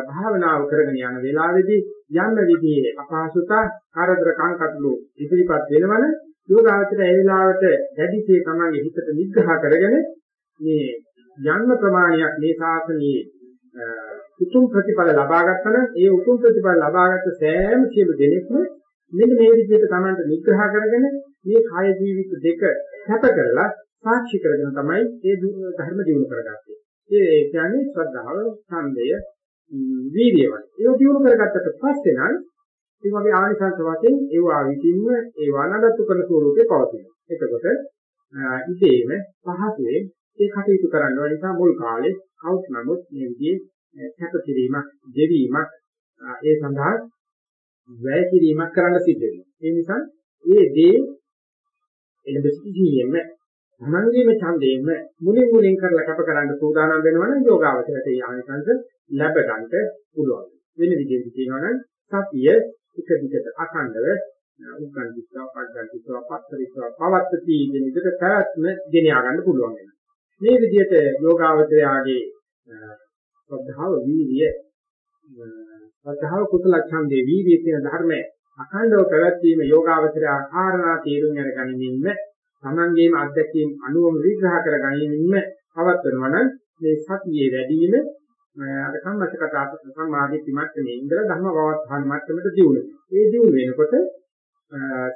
භාවනාව කරගෙන යන වෙලාවේදී යම් විදිහේ අපහසුතා කරදර කංකටලු ඉදිරිපත් වෙනවන යෝගාවචරය ඒ වෙලාවට දැඩිසේ තමන්ගේ හිතට නිග්‍රහ කරගෙන මේ යන්න ප්‍රමාණයක් මේ ශාසනයේ උතුම් ප්‍රතිඵල ලබා ගන්න ඒ උතුම් ප්‍රතිඵල ලබාගත් සෑම සියලු දෙනෙක්ම මෙන්න මේ විදිහට Tamanට නිග්‍රහ කරගෙන මේ කාය ජීවිත දෙක සැප කරලා සාක්ෂි කරගෙන තමයි මේ ධර්ම දියුණු කරගත්තේ. ඒ කියන්නේ ශ්‍රද්ධාව, ඡන්දය, වීර්යය වගේ. ඒක දියුණු කරගත්තට පස්සේ නම් ඒ වගේ ආනිසංස වශයෙන් ඒවා විසින්ම ඒවා නඩත්තු කරන ස්වරූපේ පවතිනවා. එතකොට ඉතේම පහසුවේ ඒ කටයුතු කරන්න ඕන නිසා මුල් කාලේ කවුත් නමුත් මේ විදිහේ කැපකිරීමක්, දෙවීමක් ඒ සඳහා වැය කිරීමක් කරන්න සිද්ධ වෙනවා. ඒ නිසා ඒ දේ එළඹ සිටීමෙන් තමන්ගේම ඡන්දයෙන්ම මුලින් මුලින් කරලා කැප කරන්න සූදානම් වෙනවනම් යෝගාවචරයට ඒ ආනිසංස ලැබ ගන්නට පුළුවන්. වෙන විදිහට කියනවනම් සතිය එක දිගට අඛණ්ඩව උගන්දිස්වා පග්ගන්දිස්වා පත්තරිස්වා පවත්තති කියන විදිහට පැවැත්ම ගෙන ගන්න පුළුවන් වෙනවා. මේ විදිහට යෝගාවචරයාගේ ශ්‍රද්ධාව වීර්ය ශ්‍රද්ධාව කුසල ඡන්දේ වීර්ය කියන ධර්මය අඛණ්ඩව පැවැත්වීම යෝගාවචරය ආකාරණා තීරුම් අර ගැනීමෙන්ම තමන්ගේම අත්දැකීම් අනුවම විග්‍රහ කර ගැනීමෙන්ම පවත්වනවා නම් මේ සතියේ වැඩි වීම අර සම්මතකතා සම්මාදිට්ඨි මට්ටමේ ඉඳලා ධර්ම පවත්හන මට්ටමට දියුණු වෙනවා. ඒ දියුණු වෙනකොට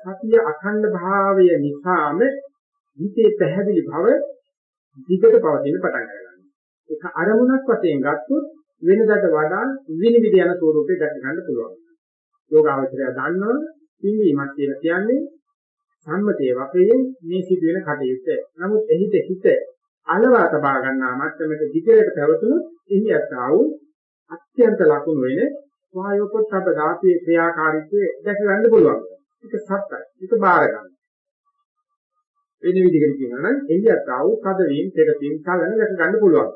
සතිය අඛණ්ඩ භාවය නිසාම හිතේ පැහැදිලි භව දිගට පවතින පටන් ගන්නවා. ඒක අරමුණක් වශයෙන් ගත්තොත් වෙනදාට වඩා විනිවිද යන ස්වරූපේ දැක ගන්න පුළුවන්. යෝගාවචරය දන්නවා පින්වීමක් කියලා කියන්නේ සම්මතයේ වශයෙන් මේ සිදුවෙන කටයුත්ත. නමුත් එහිද හිත අලවා තබා ගන්නා මට්ටමක දිගට පැවතුනොත් එහි අත්තා වූ අත්‍යන්ත ලකුණු වෙන වායෝපොට්ටබ ධාතුවේ ක්‍රියාකාරීත්වය දැක ගන්න පුළුවන්. ඒක සත්‍යයි. ඒක බාර ගන්න. වෙන විදිහකට කියනවා නම් එළියට ආව කදවීම පෙරපීම් කලන දැක ගන්න පුළුවන්.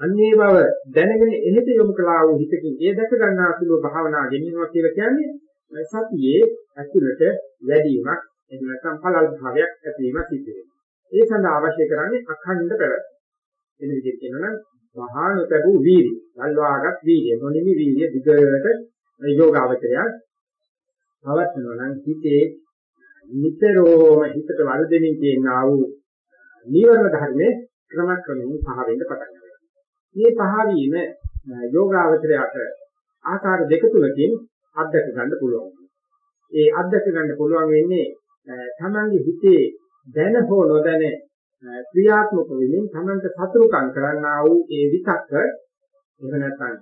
අන්නේ බව දැනගෙන එහෙට යොමු කළා වූ හිතකින් ඒ දැක ගන්නා සුළු භාවනා ගෙනියනවා කියලා කියන්නේ සතියේ ඇතුළට වැඩිවීමක් එහෙම නැත්නම් පළල් භාවයක් ඇතිවීමක් සිදු වෙනවා. ඒ සඳහා අවශ්‍ය කරන්නේ අඛණ්ඩ පැවැත්ම. එන විදිහට කියනනම් මහා නොතබු වීර්ය, සල්වාගත් වීර්ය, නොනිමි වීර්ය දිගට යෝගාවචරය පවත්නවා නම් හිතේ නිතරම හිතට වර්ධනය කියනා වූ නීවරණ ධර්මයේ ක්‍රමක්‍රමයෙන් පහ වෙන්න පටන් ගන්නවා. මේ පහ වීම යෝගාවචරයට ආකාර දෙක තුනකින් අත්දක ගන්න පුළුවන්. ඒ අත්දක ගන්න පුළුවන් වෙන්නේ තමන්ගේ හිතේ දැන හෝ නොදැන ක්‍රියාත්මක වෙමින් තමන්ට සතුරුකම් කරන්නා වූ ඒ විතක්ක එහෙම නැත්නම්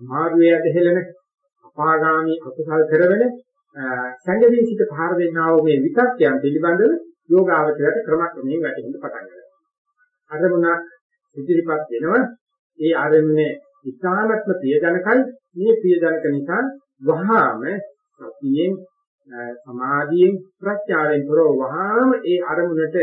මාර්ගයේ ඇදහෙලන අපාගාමී අකුසල් කරවන සංගදී සිට පහර දෙන්නා වූ මේ විතක්යන් පිළිබඳව යෝගාවචරයට ක්‍රමක්‍රමයෙන් වැටෙන්න පටන් ගන්නවා. අරමුණ ඉදිරිපත් වෙනවා. ඒ අරමුණේ ඉතාමත්ම ප්‍රියජනකයි මේ ප්‍රියජනක නිසා වහාම සතියෙන් සමාධියෙන් ප්‍රඥාවෙන් තොරව වහාම ඒ අරමුණට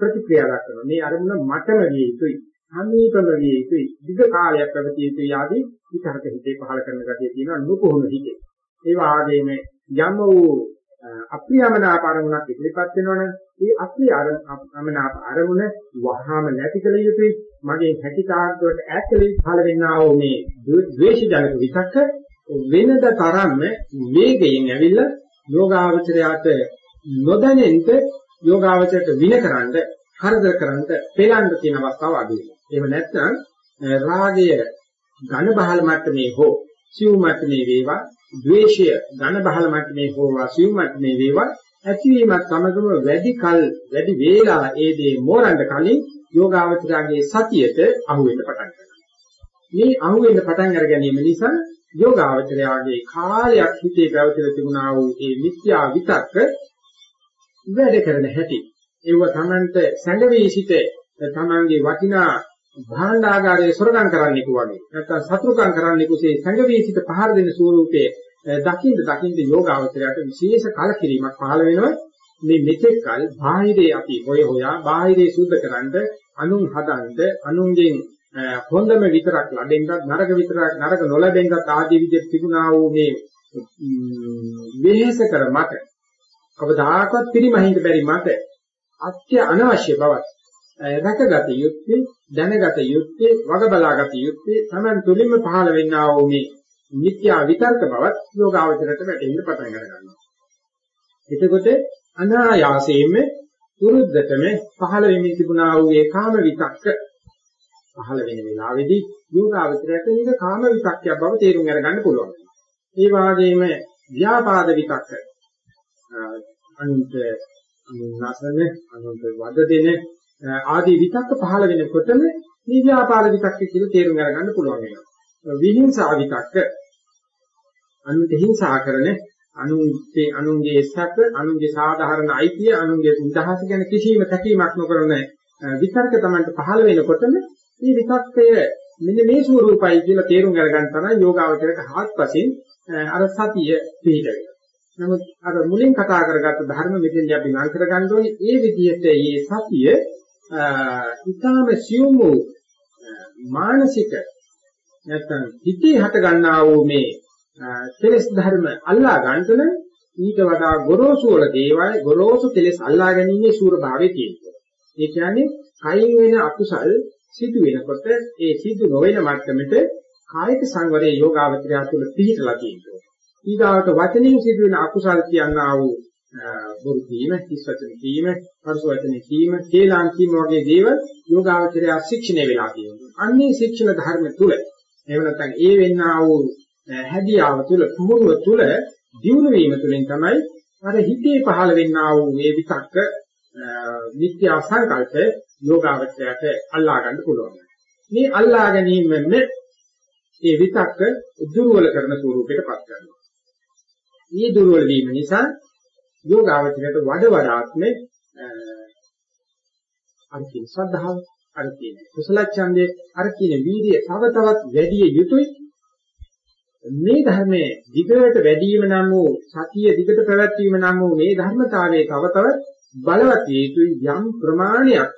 ප්‍රතික්‍රියා දක්වනවා. මේ අරමුණ මටම විය යුතුයි. සමීපම විය යුතුයි. දිග කාලයක් පැවතිය යුතුයි ආදී විතරක හිතේ පහල කරන ගතිය තියෙනවා නුපුහුණු හිතේ. ඒ වාගේම යම් වූ අප්‍රියමනාප අරමුණක් ඉදිරිපත් වෙනවනම් ඒ අප්‍රිය අරමුණාප අරමුණ වහාම නැති කළ යුතුයි. මගේ හැටි කාර්යයට ඈතලී පහල වෙන්නා වූ මේ ද්වේෂ ජනක විතක්ක වෙනද තරම්ම වේගයෙන් ඇවිල්ලා යෝගාවචරයට නොදැනෙන්න යෝගාවචරයට විනකරන්න කරදර කරන්න පෙළන්න තියෙන අවස්ථාව අඩු වෙනවා. එහෙම නැත්නම් රාගය ඝන බහල මට්ටමේ හෝ සිව් මට්ටමේ වේවා, ද්වේෂය ඝන බහල මට්ටමේ හෝ සිව් මට්ටමේ වේවා ඇතිවීමත් සමගම වැඩි කල වැඩි වේලා ඒ දේ මෝරන්න කලින් යෝගාවචරයේ සතියට අහු වෙන්න පටන් ගන්නවා. මේ අහු වෙන්න පටන් අර ගැනීම නිසා යෝගාවචරයාගේ කාලයක් හිතේ පැවතිලා තිබුණා වූ ඒ මිත්‍යා විතක්ක වැඩ කරන හැටි ඒව තමන්ට සැඟවී සිට තමන්ගේ වටිනා භාණ්ඩාගාරයේ සොරකම් කරන්නෙකු වගේ නැත්නම් සතුරුකම් කරන්නෙකු සේ සැඟවී සිට පහර දෙන ස්වරූපයේ දකින්න දකින්න යෝගාවචරයට විශේෂ කලකිරීමක් පහළ වෙනවා. මේ මෙතෙක් කල බාහිරේ අපි හොය හොයා බාහිරේ සුද්ධ කරන්ද අනුන් හදන්ද අනුන්ගෙන් හොඳම විතරක් ලැබෙන්නත් නරක විතරක් නරක නොලැබෙන්නත් ආදී විදිහට තිබුණා වූ මේ වෙහෙස කර මත කවදාකවත් පිරිමහින්ද බැරි මත අත්‍ය අනවශ්‍ය බවත් රැකගත යුත්තේ දැනගත යුත්තේ වග බලාගත යුත්තේ Taman තුලින්ම පහළ වෙන්නා වූ මේ මිත්‍යා විතර්ක බවත් යෝගාවචරයට වැටෙන්න පටන් ගන්නවා. එතකොට අනායාසයෙන්ම පුරුද්දටම පහළ වෙමින් තිබුණා වූ ඒ කාම විතක්ක පහළ වෙන වෙලාවේදී යෝගාවචරයට මේක කාම විතක්කයක් බව තේරුම් අරගන්න පුළුවන්. ඒ වගේම ව්‍යාපාද විතක්ක අන්ත අනුනාසන අනුන්ට වද දෙන ආදී විතක්ක පහළ වෙනකොටම මේ ව්‍යාපාද විතක්ක කියලා තේරුම් අරගන්න පුළුවන් වෙනවා. විහිංසා විතක්ක අනුන්ට හිංසා කරන අනුන්ගේ අනුන්ගේ සැප අනුන්ගේ සාධාරණ අයිතිය අනුන්ගේ නිදහස ගැන කිසිම තැකීමක් නොකරන විතර්ක තමයි පහළ වෙනකොටම මේ විතක්කය මෙන්න මේ ස්වරූපයි කියලා තේරුම් අරගන්න තමයි යෝගාවචරයට හත්පසින් අර සතිය පිළිද වෙනවා. නමුත් අර මුලින් කතා කරගත්ත ධර්ම මෙතෙන්දී අපි නම් කරගන්න ඕනේ ඒ විදිහට මේ සතිය ඊටාම සියුම් මානසික නැත්නම් හිතේ හට ගන්නා වූ මේ කෙලෙස් ධර්ම අල්ලා ගන්නතන ඊට වඩා ගොරෝසු වල දේවල් ගොරෝසු කෙලෙස් අල්ලා ගැනීමේ සූර භාවයේ තියෙනවා. ඒ කියන්නේ කයින් වෙන අකුසල් සිදු වෙනකොට ඒ සිදු නොවන මට්ටමට කායික සංවරයේ යෝගාවචරය තුළ පිහිටලා තියෙනවා. ඊගාවට වචනෙන් සිදුවෙන අකුසල් කියනා වූ බොරු කීම, හිස් වචන කීම, පරස වචන කීම, කේලාම් කීම වගේ දේවල් යෝගාවචරය ශික්ෂණය වෙලා තියෙනවා. අන්නේ ශික්ෂණ ධර්ම තුල එහෙම නැත්නම් ඒ වෙන්නා වූ හැදියාව තුල පුහුණුව තුල දියුණු වීම තුළින් තමයි අර හිතේ පහළ වෙන්නා වූ මේ විතක්ක නිත්‍ය සංකල්ප යෝගාවචරයට අල්ලා ගන්න පුළුවන්. මේ අල්ලා ගැනීමෙන් මේ විතක්ක දුර්වල කරන ස්වරූපයටපත් කරනවා. මේ දුර්වල වීම නිසා යෝගාවචරයට වඩ වඩාත්ම අර කියන ශ්‍රද්ධාව අර කියන කුසල ඡන්දේ අර කියන වීර්යය තව තවත් වැඩි යුතුයි මේ ධර්මයේ දිගට වැඩිම නම් වූ සතිය දිගට පැවැත්වීම නම් වූ මේ ධර්මතාවයේ තව තවත් බලවත් යුතුයි යම් ප්‍රමාණයක්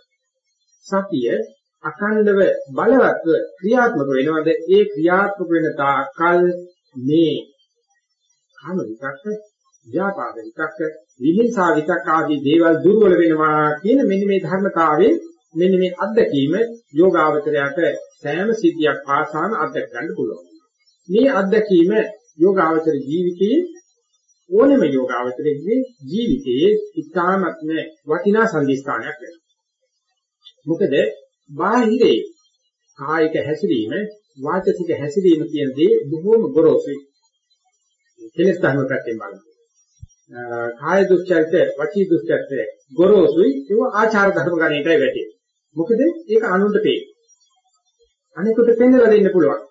සතිය අඛණ්ඩව බලවත්ව ක්‍රියාත්මක වෙනවද ඒ ක්‍රියාත්මක වෙන තාකල් මේ කාම විතක්ක, ව්‍යාපාද විතක්ක, විහිංසා විතක්ක ආදී දේවල් දුර්වල වෙනවා කියන මෙන්න මේ ධර්මතාවයෙන් මෙන්න මේ අත්දැකීම යෝගාවචරයට සෑම සිද්ධියක් පාසාම අත්දැක ගන්න පුළුවන්. මේ අත්දැකීම යෝගාවචර ජීවිතයේ ඕනෙම යෝගාවචරයේ ජීවිතයේ ඉතාමත්ම වටිනා සම්දිස්ථානයක් වෙනවා. මොකද බාහිරේ කායික හැසිරීම වාචික හැසිරීම කියන දේ බොහෝම ගොරෝසුයි. කෙලස් ධර්ම පැත්තෙන් බලන්න. කාය දුස්චරිත, වචී දුස්චරිත ගොරෝසුයි ඒව ආචාර ධර්ම ගණයටයි වැටෙන්නේ. මොකද ඒක අනුන්ට පේන. අනිකට පෙන්නලා දෙන්න පුළුවන්.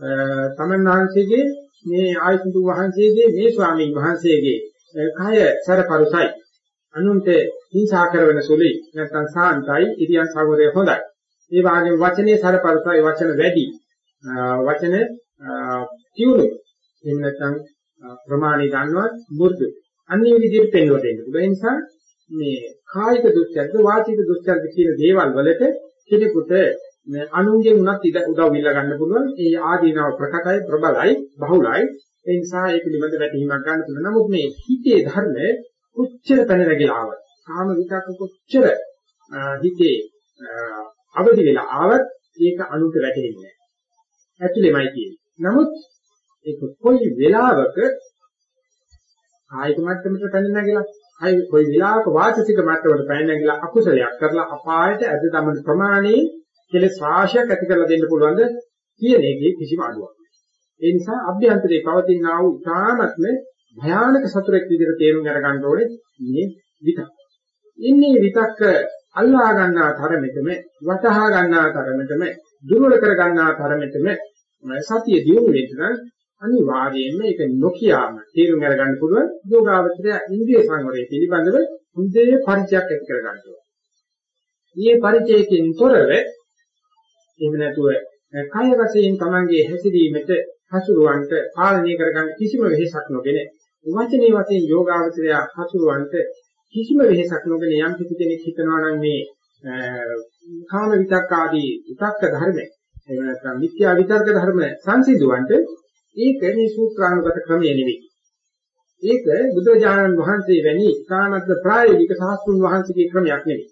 තමන් වහන්සේගේ මේ ආයතන වහන්සේගේ මේ ස්වාමීන් වහන්සේගේ කය සරපරුසයි. අනුන්ට හිංසා කරන සුළුයි නැත්නම් සාන්තයි ඉරියන් සාගරය හොඳයි. ඒ වගේම වචනේ සරපරුසයි වචන වැඩි. වචන තියුණු එහෙම නැත්නම් ප්‍රමාණي ගන්නවත් මු르දු අන්නේ විදිහට පෙන්වලා දෙන්න පුළුවන්. ඒ නිසා මේ කායික දුස්චර්ය වාචික දුස්චර්ය කියන දේවල් වලට කෙනෙකුට අනුන්ගෙන් උනත් උදව් ඉල්ල ගන්න පුළුවන්. ඒ ආදීනව ප්‍රකටයි, ප්‍රබලයි, බහුලයි. ඒ නිසා ඒක පිළිබඳ වැටහීමක් ගන්න පුළුවන්. නමුත් මේ හිතේ ධර්ම කොච්චර පැන නැගිලා ආවත්, කාම විතක්ක කොච්චර හිතේ අවදි වෙලා ආවත් ඒක අනුන්ට වැටෙන්නේ නැහැ. ඇතුළෙමයි තියෙන්නේ. නමුත් ඒක කොයි වෙලාවක කායික මට්ටමට පැන නැගිලා අයි කොයි වෙලාවක වාචික මට්ටමට පැන නැගිලා අකුසලයක් කරලා අපායට ඇද තමන ප්‍රමාණයේ කෙලෙස් රාශියක් ඇති කරලා දෙන්න පුළුවන්ද කියන එකේ කිසිම අඩුවක් නැහැ. ඒ නිසා අභ්‍යන්තරයේ පවතින ආ වූ ඉතාමත්ම භයානක සතුරෙක් විදිහට තේරුම් අරගන්න ඕනේ මේ විතක්. ඉන්නේ විතක්ක අල්ලා ගන්නා තරමෙතම වටහා ගන්නා තරමෙතම දුර්වල කර ගන්නා තරමෙතම සතිය දියුණු වෙන්න අනිවාර්යයෙන්ම ඒක නොකියාම තේරුම් අරගන්න පුළුවන් යෝගාවචරය ඉන්ද්‍රිය සංවරය පිළිබඳව හොඳේ පරිචයක් ඇති කර ගන්න ඕනේ. මේ පරිචයකින් තොරව එහෙම නැතුව කය වශයෙන් තමන්ගේ හැසිරීමට හසුරුවන්ට පාලනය කරගන්න කිසිම වෙහෙසක් නොගෙන වචනේ වශයෙන් යෝගාවචරය හසුරුවන්ට කිසිම වෙහෙසක් නොගෙන යම් කිසි කෙනෙක් හිතනවා නම් මේ කාම විතක් ආදී විතක්ක ධර්ම එහෙම නැත්නම් මිත්‍යා විතර්ක ධර්ම සංසිඳුවන්ට ඒක මේ සූත්‍රානුගත ක්‍රමය නෙවෙයි. ඒක බුදුරජාණන් වහන්සේ වැනි සානද්ද ප්‍රායෝගික සාස්ත්‍රුන් වහන්සේගේ ක්‍රමයක් නෙවෙයි.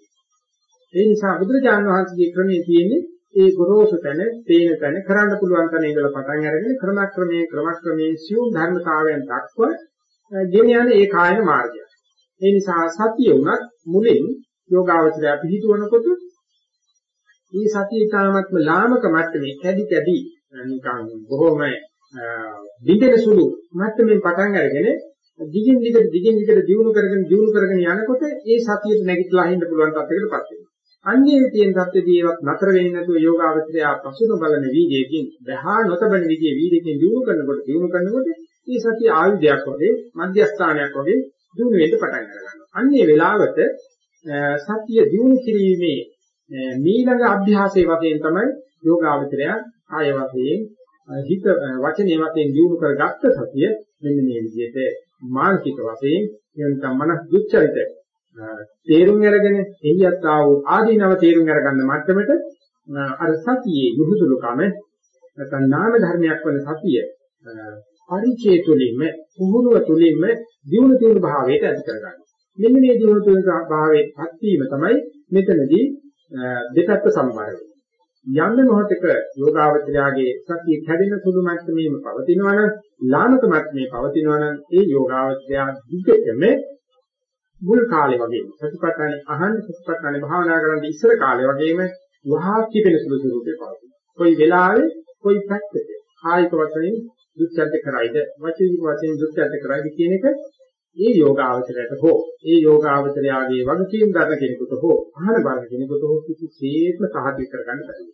ඒ නිසා බුදුරජාණන් වහන්සේගේ ක්‍රමයේ තියෙන්නේ ඒ ගොරෝසු තැන, තේන තැන කරන්න පුළුවන් තැන ඉඳලා පටන් අරගෙන ක්‍රමක්‍රමයෙන් ක්‍රමක්‍රමයෙන් සියුම් ධර්මතාවයන් දක්ව ගෙන යන ඒ කායන මාර්ගය. ඒ නිසා සතිය උනත් මුලින් යෝගාවචරය පිළිතුරනකොට මේ සතිය තාමත්ම ලාමක මට්ටමේ කැඩි කැඩි නිකන් බොහොම බින්දෙන සුළු මට්ටමින් පටන් අරගෙන දිගින් දිගට දිගින් දිගට දියුණු කරගෙන දියුණු කරගෙන යනකොට ඒ සතියට නැගිටලා හින්න පුළුවන් තත්යකටපත් වෙනවා. අන්නේ තියෙන தත්ත්වයේවත් නතර වෙන්නේ නැතුව යෝගාවචරය පසුන බලන වීර්යයෙන් බහා නොතබන විදිහේ වීර්යයෙන් දිනු කරනකොට දිනු කරනකොට මේ සතිය ආයුධයක් වගේ මධ්‍යස්ථානයක් වගේ දිනු වෙන්න පටන් ගන්නවා. අන්නේ වෙලාවට සතිය දිනු කිරීමේ මීළඟ අභ්‍යාසයේ වශයෙන් තමයි යෝගාවචරය ආය වශයෙන් හිත වචනේ වශයෙන් දිනු කරගත්ත සතිය මෙන්න මේ විදිහට මානසික වශයෙන් එනතම් මනස් දුච්චරිත තේරුම් අරගෙන එහියත් ආ වූ ආදීනව තේරුම් අරගන්න මට්ටමට අර සතියේ යොහුසුලුකම නැත්නම් නාම ධර්මයක් වන සතිය පරිචය තුළින්ම පුහුණුව තුළින්ම දියුණු දියුණු භාවයට ඇති කරගන්න. මෙන්න මේ දියුණු දියුණු භාවයේ පත්වීම තමයි මෙතනදී දෙපැත්ත සමබර වෙන්නේ. යම් මොහොතක යෝගාවචරයාගේ සතිය කැඩෙන සුළු මට්ටමේම පවතිනවා නම් ලාමක මට්ටමේ පවතිනවා නම් ඒ යෝගාවචරයා දිගටම මුල් කාලේ වගේම සතිපට්ඨානේ අහන්න සතිපට්ඨානේ භාවනා කරන්න ඉස්සර කාලේ වගේම වහා කිපෙන සුළු ස්වරූපේ පවතින. කොයි වෙලාවෙ කොයි පැත්තද කායික වශයෙන් දුක්ඛත් කරයිද වචනික වශයෙන් දුක්ඛත් කරයිද කියන එක ඒ යෝගාවචරයට හෝ ඒ යෝගාවචරයාගේ වගකීම් ගන්න කෙනෙකුට හෝ අහන බලන කෙනෙකුට හෝ කිසිසේත්ම සාහිත කරගන්න බැහැ.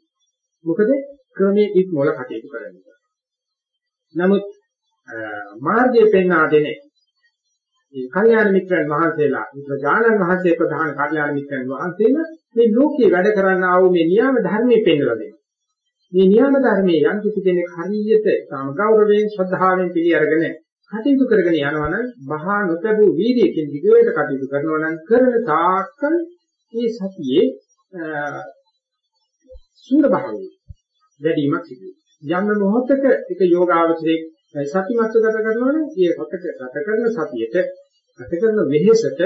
මොකද ක්‍රමයේ ඉක්මවල කටයුතු කරන්නේ. නමුත් මාර්ගයේ පෙන්වා දෙන්නේ මේ කල්යාණ මිත්‍රයන් වහන්සේලා බුදුජානක වහන්සේ ප්‍රධාන කල්යාණ මිත්‍රයන් වහන්සේලා මේ ලෝකේ වැඩ කරන්නා වූ මේ නියම ධර්මයේ පෙන්වලා දෙනවා. මේ නියම ධර්මයේ යම් කිසි කෙනෙක් හරියට සම ගෞරවයෙන් ශ්‍රද්ධාවෙන් පිළි අරගෙන කටයුතු කරගෙන යනවා නම් මහා නොතබු වීර්යයෙන් දිගට කටයුතු කරනවා නම් කරන තාක්කල් මේ සතියේ සුන්දර භාවය වැඩිමක් සිදු වෙනවා. යම් මොහොතක එක යෝගාවචරයේ සතිමත්ව ගත කරනවනේ ඒ රතක ගත කරන සතියට ගත කරන වෙහෙසට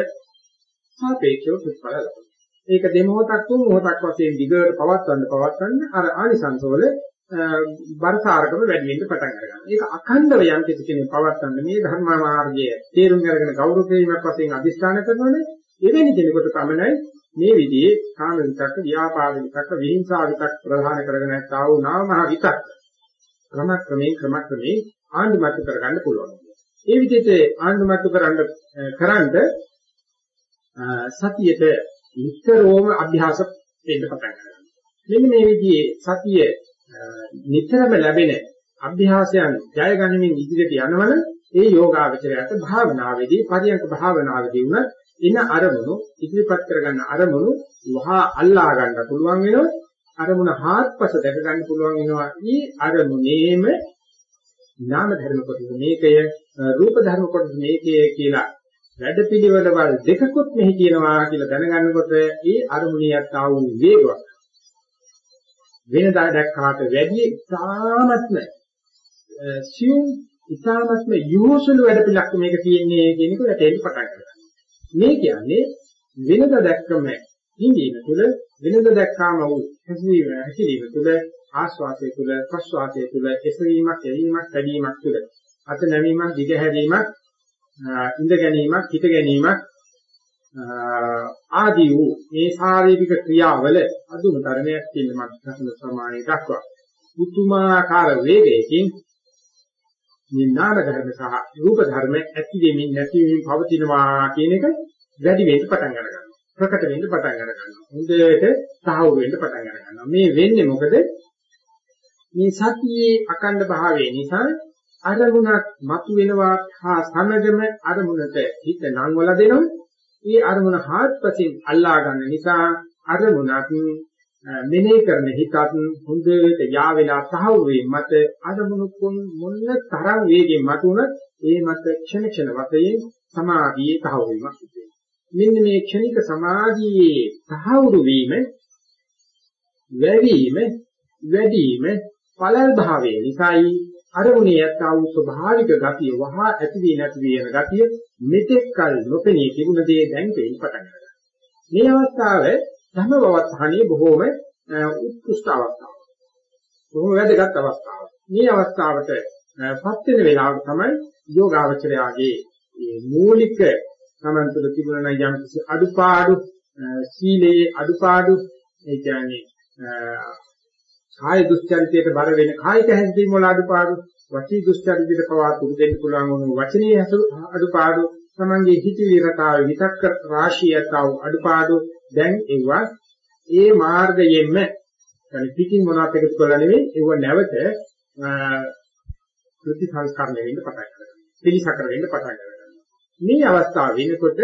සාපේක්ෂව ප්‍රතිඵල ලබනවා. ඒක දෙමොහොතක් තුන් මොහොතක් වශයෙන් දිගට පවත්වන්න පවත්වන්න අර ආනිසංසවල බරසාරකම වැඩි වෙන්න පටන් ගන්නවා. ඒක අඛණ්ඩව යම් කෙනෙක් පවත්වන්න මේ ධර්ම මාර්ගය තේරුම් අරගෙන ගෞරව කිරීමක් වශයෙන් අදිස්ථාන කරනෝනේ එවැනි කෙනෙකුට පමණයි මේ විදිහේ කාම විතක්ක, ව්‍යාපාද විතක්ක, විහිංසා විතක්ක ප්‍රධාන කරගෙන නැත්තා වූ නාමහ විතක්ක ක්‍රමක්‍රමයෙන් ක්‍රමක්‍රමයෙන් ආණ්ඩුමත් කරගන්න පුළුවන්. ඒ විදිහට ආණ්ඩුමත් කරන්න කරන්ද සතියට නිතරම අභ්‍යාස දෙන්න පටන් ගන්නවා. මෙන්න මේ විදිහේ සතිය නිතරම ලැබෙන අභ්‍යාසයන් ජය ගනිමින් ඉදිරියට යනවන ඒ යෝගාවචරයට භාවනාවේදී පරියන්ක භාවනාවේදී උන එන අරමුණු ඉදිරිපත් කරගන්න අරමුණු වහා අල්ලා ගන්න පුළුවන් වෙනවා අරමුණ හාත්පස දැක ගන්න පුළුවන් වෙනවා මේ අරමුණේම නාම ධර්ම කොටස මේකය රූප ධර්ම කොටස මේකය කියලා වැඩපිළිවෙළවල් දෙකකුත් මෙහි තියෙනවා කියලා දැනගන්නකොට ඒ අරමුණේ යත්තා වූ වේගයක් වෙනදා දැක්කාට වැඩි ඉතාමත්ම සියුම් ඉතාමත්ම යොහුසුළු වැඩපිළිවෙලක් මේක තියෙන්නේ කියන එක වැටෙන්න පටන් ගන්නවා. මේ කියන්නේ වෙනදා දැක්කම හිඳීම තුළ වෙනදා දැක්කාම වූ හැසිරීම හැසිරීම තුළ ආස්වාදයේ තුළ ප්‍රස්වාදයේ තුළ එසවීමක් එවීමක් වැඩිවීමක් තුළ. අත නැවීමක් දිග හැරීමක් ඉඳ ගැනීමක් හිත ගැනීමක් ආදී වූ මේ ශාරීරික ක්‍රියාවල අදුම ධර්මයක් තියෙන මධ්‍යස්ථ සමානය දක්වා උතුමාකාර වේගයකින් මේ නාම ධර්ම සහ රූප ධර්ම ඇති දෙමින් නැති වෙමින් පවතිනවා කියන එක වැඩි වෙන්න පටන් ගන්නවා ප්‍රකට වෙන්න පටන් ගන්නවා හොඳට සාහවු වෙන්න පටන් ගන්නවා මේ වෙන්නේ මොකද? මේ සතියේ අකණ්ඩ භාවය නිසා අරමුණක් මතු වෙනවා හා සමගම අරමුණට හිත නංවල දෙනවා. ඒ අරමුණ හාත්පසින් අල්ලා ගන්න නිසා අරමුණක් මෙනෙහි කරන හිතත් හොඳට යා වෙලා සහවු වේ මත අරමුණු මොන තරම් වේගෙන් මතුනත් ඒ මත ක්ෂණ ක්ෂණ වශයෙන් සමාධියේ තහවුරු වීමක් සිදු මෙන්න මේ ක්ෂණික සමාධියේ තහවුරු වීම වැඩිම වැඩිම පළල් භාවයේ නිසායි අරමුණේ යත්තා වූ ස්වභාවික ගතිය වහා ඇති වී නැති වී යන ගතිය මෙතෙක් කල නොපෙනී තිබුණ දේ දැන් පේන්න පටන් ගන්නවා. මේ අවස්ථාව ධර්ම බවත්හණිය බොහෝම උත්කෘෂ්ඨ අවස්ථාවක්. බොහොම වැදගත් අවස්ථාවක්. මේ අවස්ථාවට පත් වෙන වෙලාව තමයි යෝගාවචරයාගේ මේ මූලික සමන්තර තිබුණ යම් කිසි අඩුපාඩු සීලයේ අඩුපාඩු ඒ කියන්නේ කාය දුස්චරිතයට බර වෙන කායික හැඟීම් වල අඩුපාඩු වචී දුස්චරිතයට පවා තුරු දෙන්න පුළුවන් වුණු වචනීය අඩුපාඩු තමන්ගේ හිතේ රටාවේ විතක්ක රාශියතාව අඩුපාඩු දැන් ඒවා ඒ මාර්ගයෙන්ම يعني පිටින් මොනවත් එකතු කරලා නෙවෙයි ඒව නැවත ප්‍රතිසංස්කරණය වෙන්න පටන් ගන්නවා පිළිසකර වෙන්න පටන් ගන්නවා මේ අවස්ථාව වෙනකොට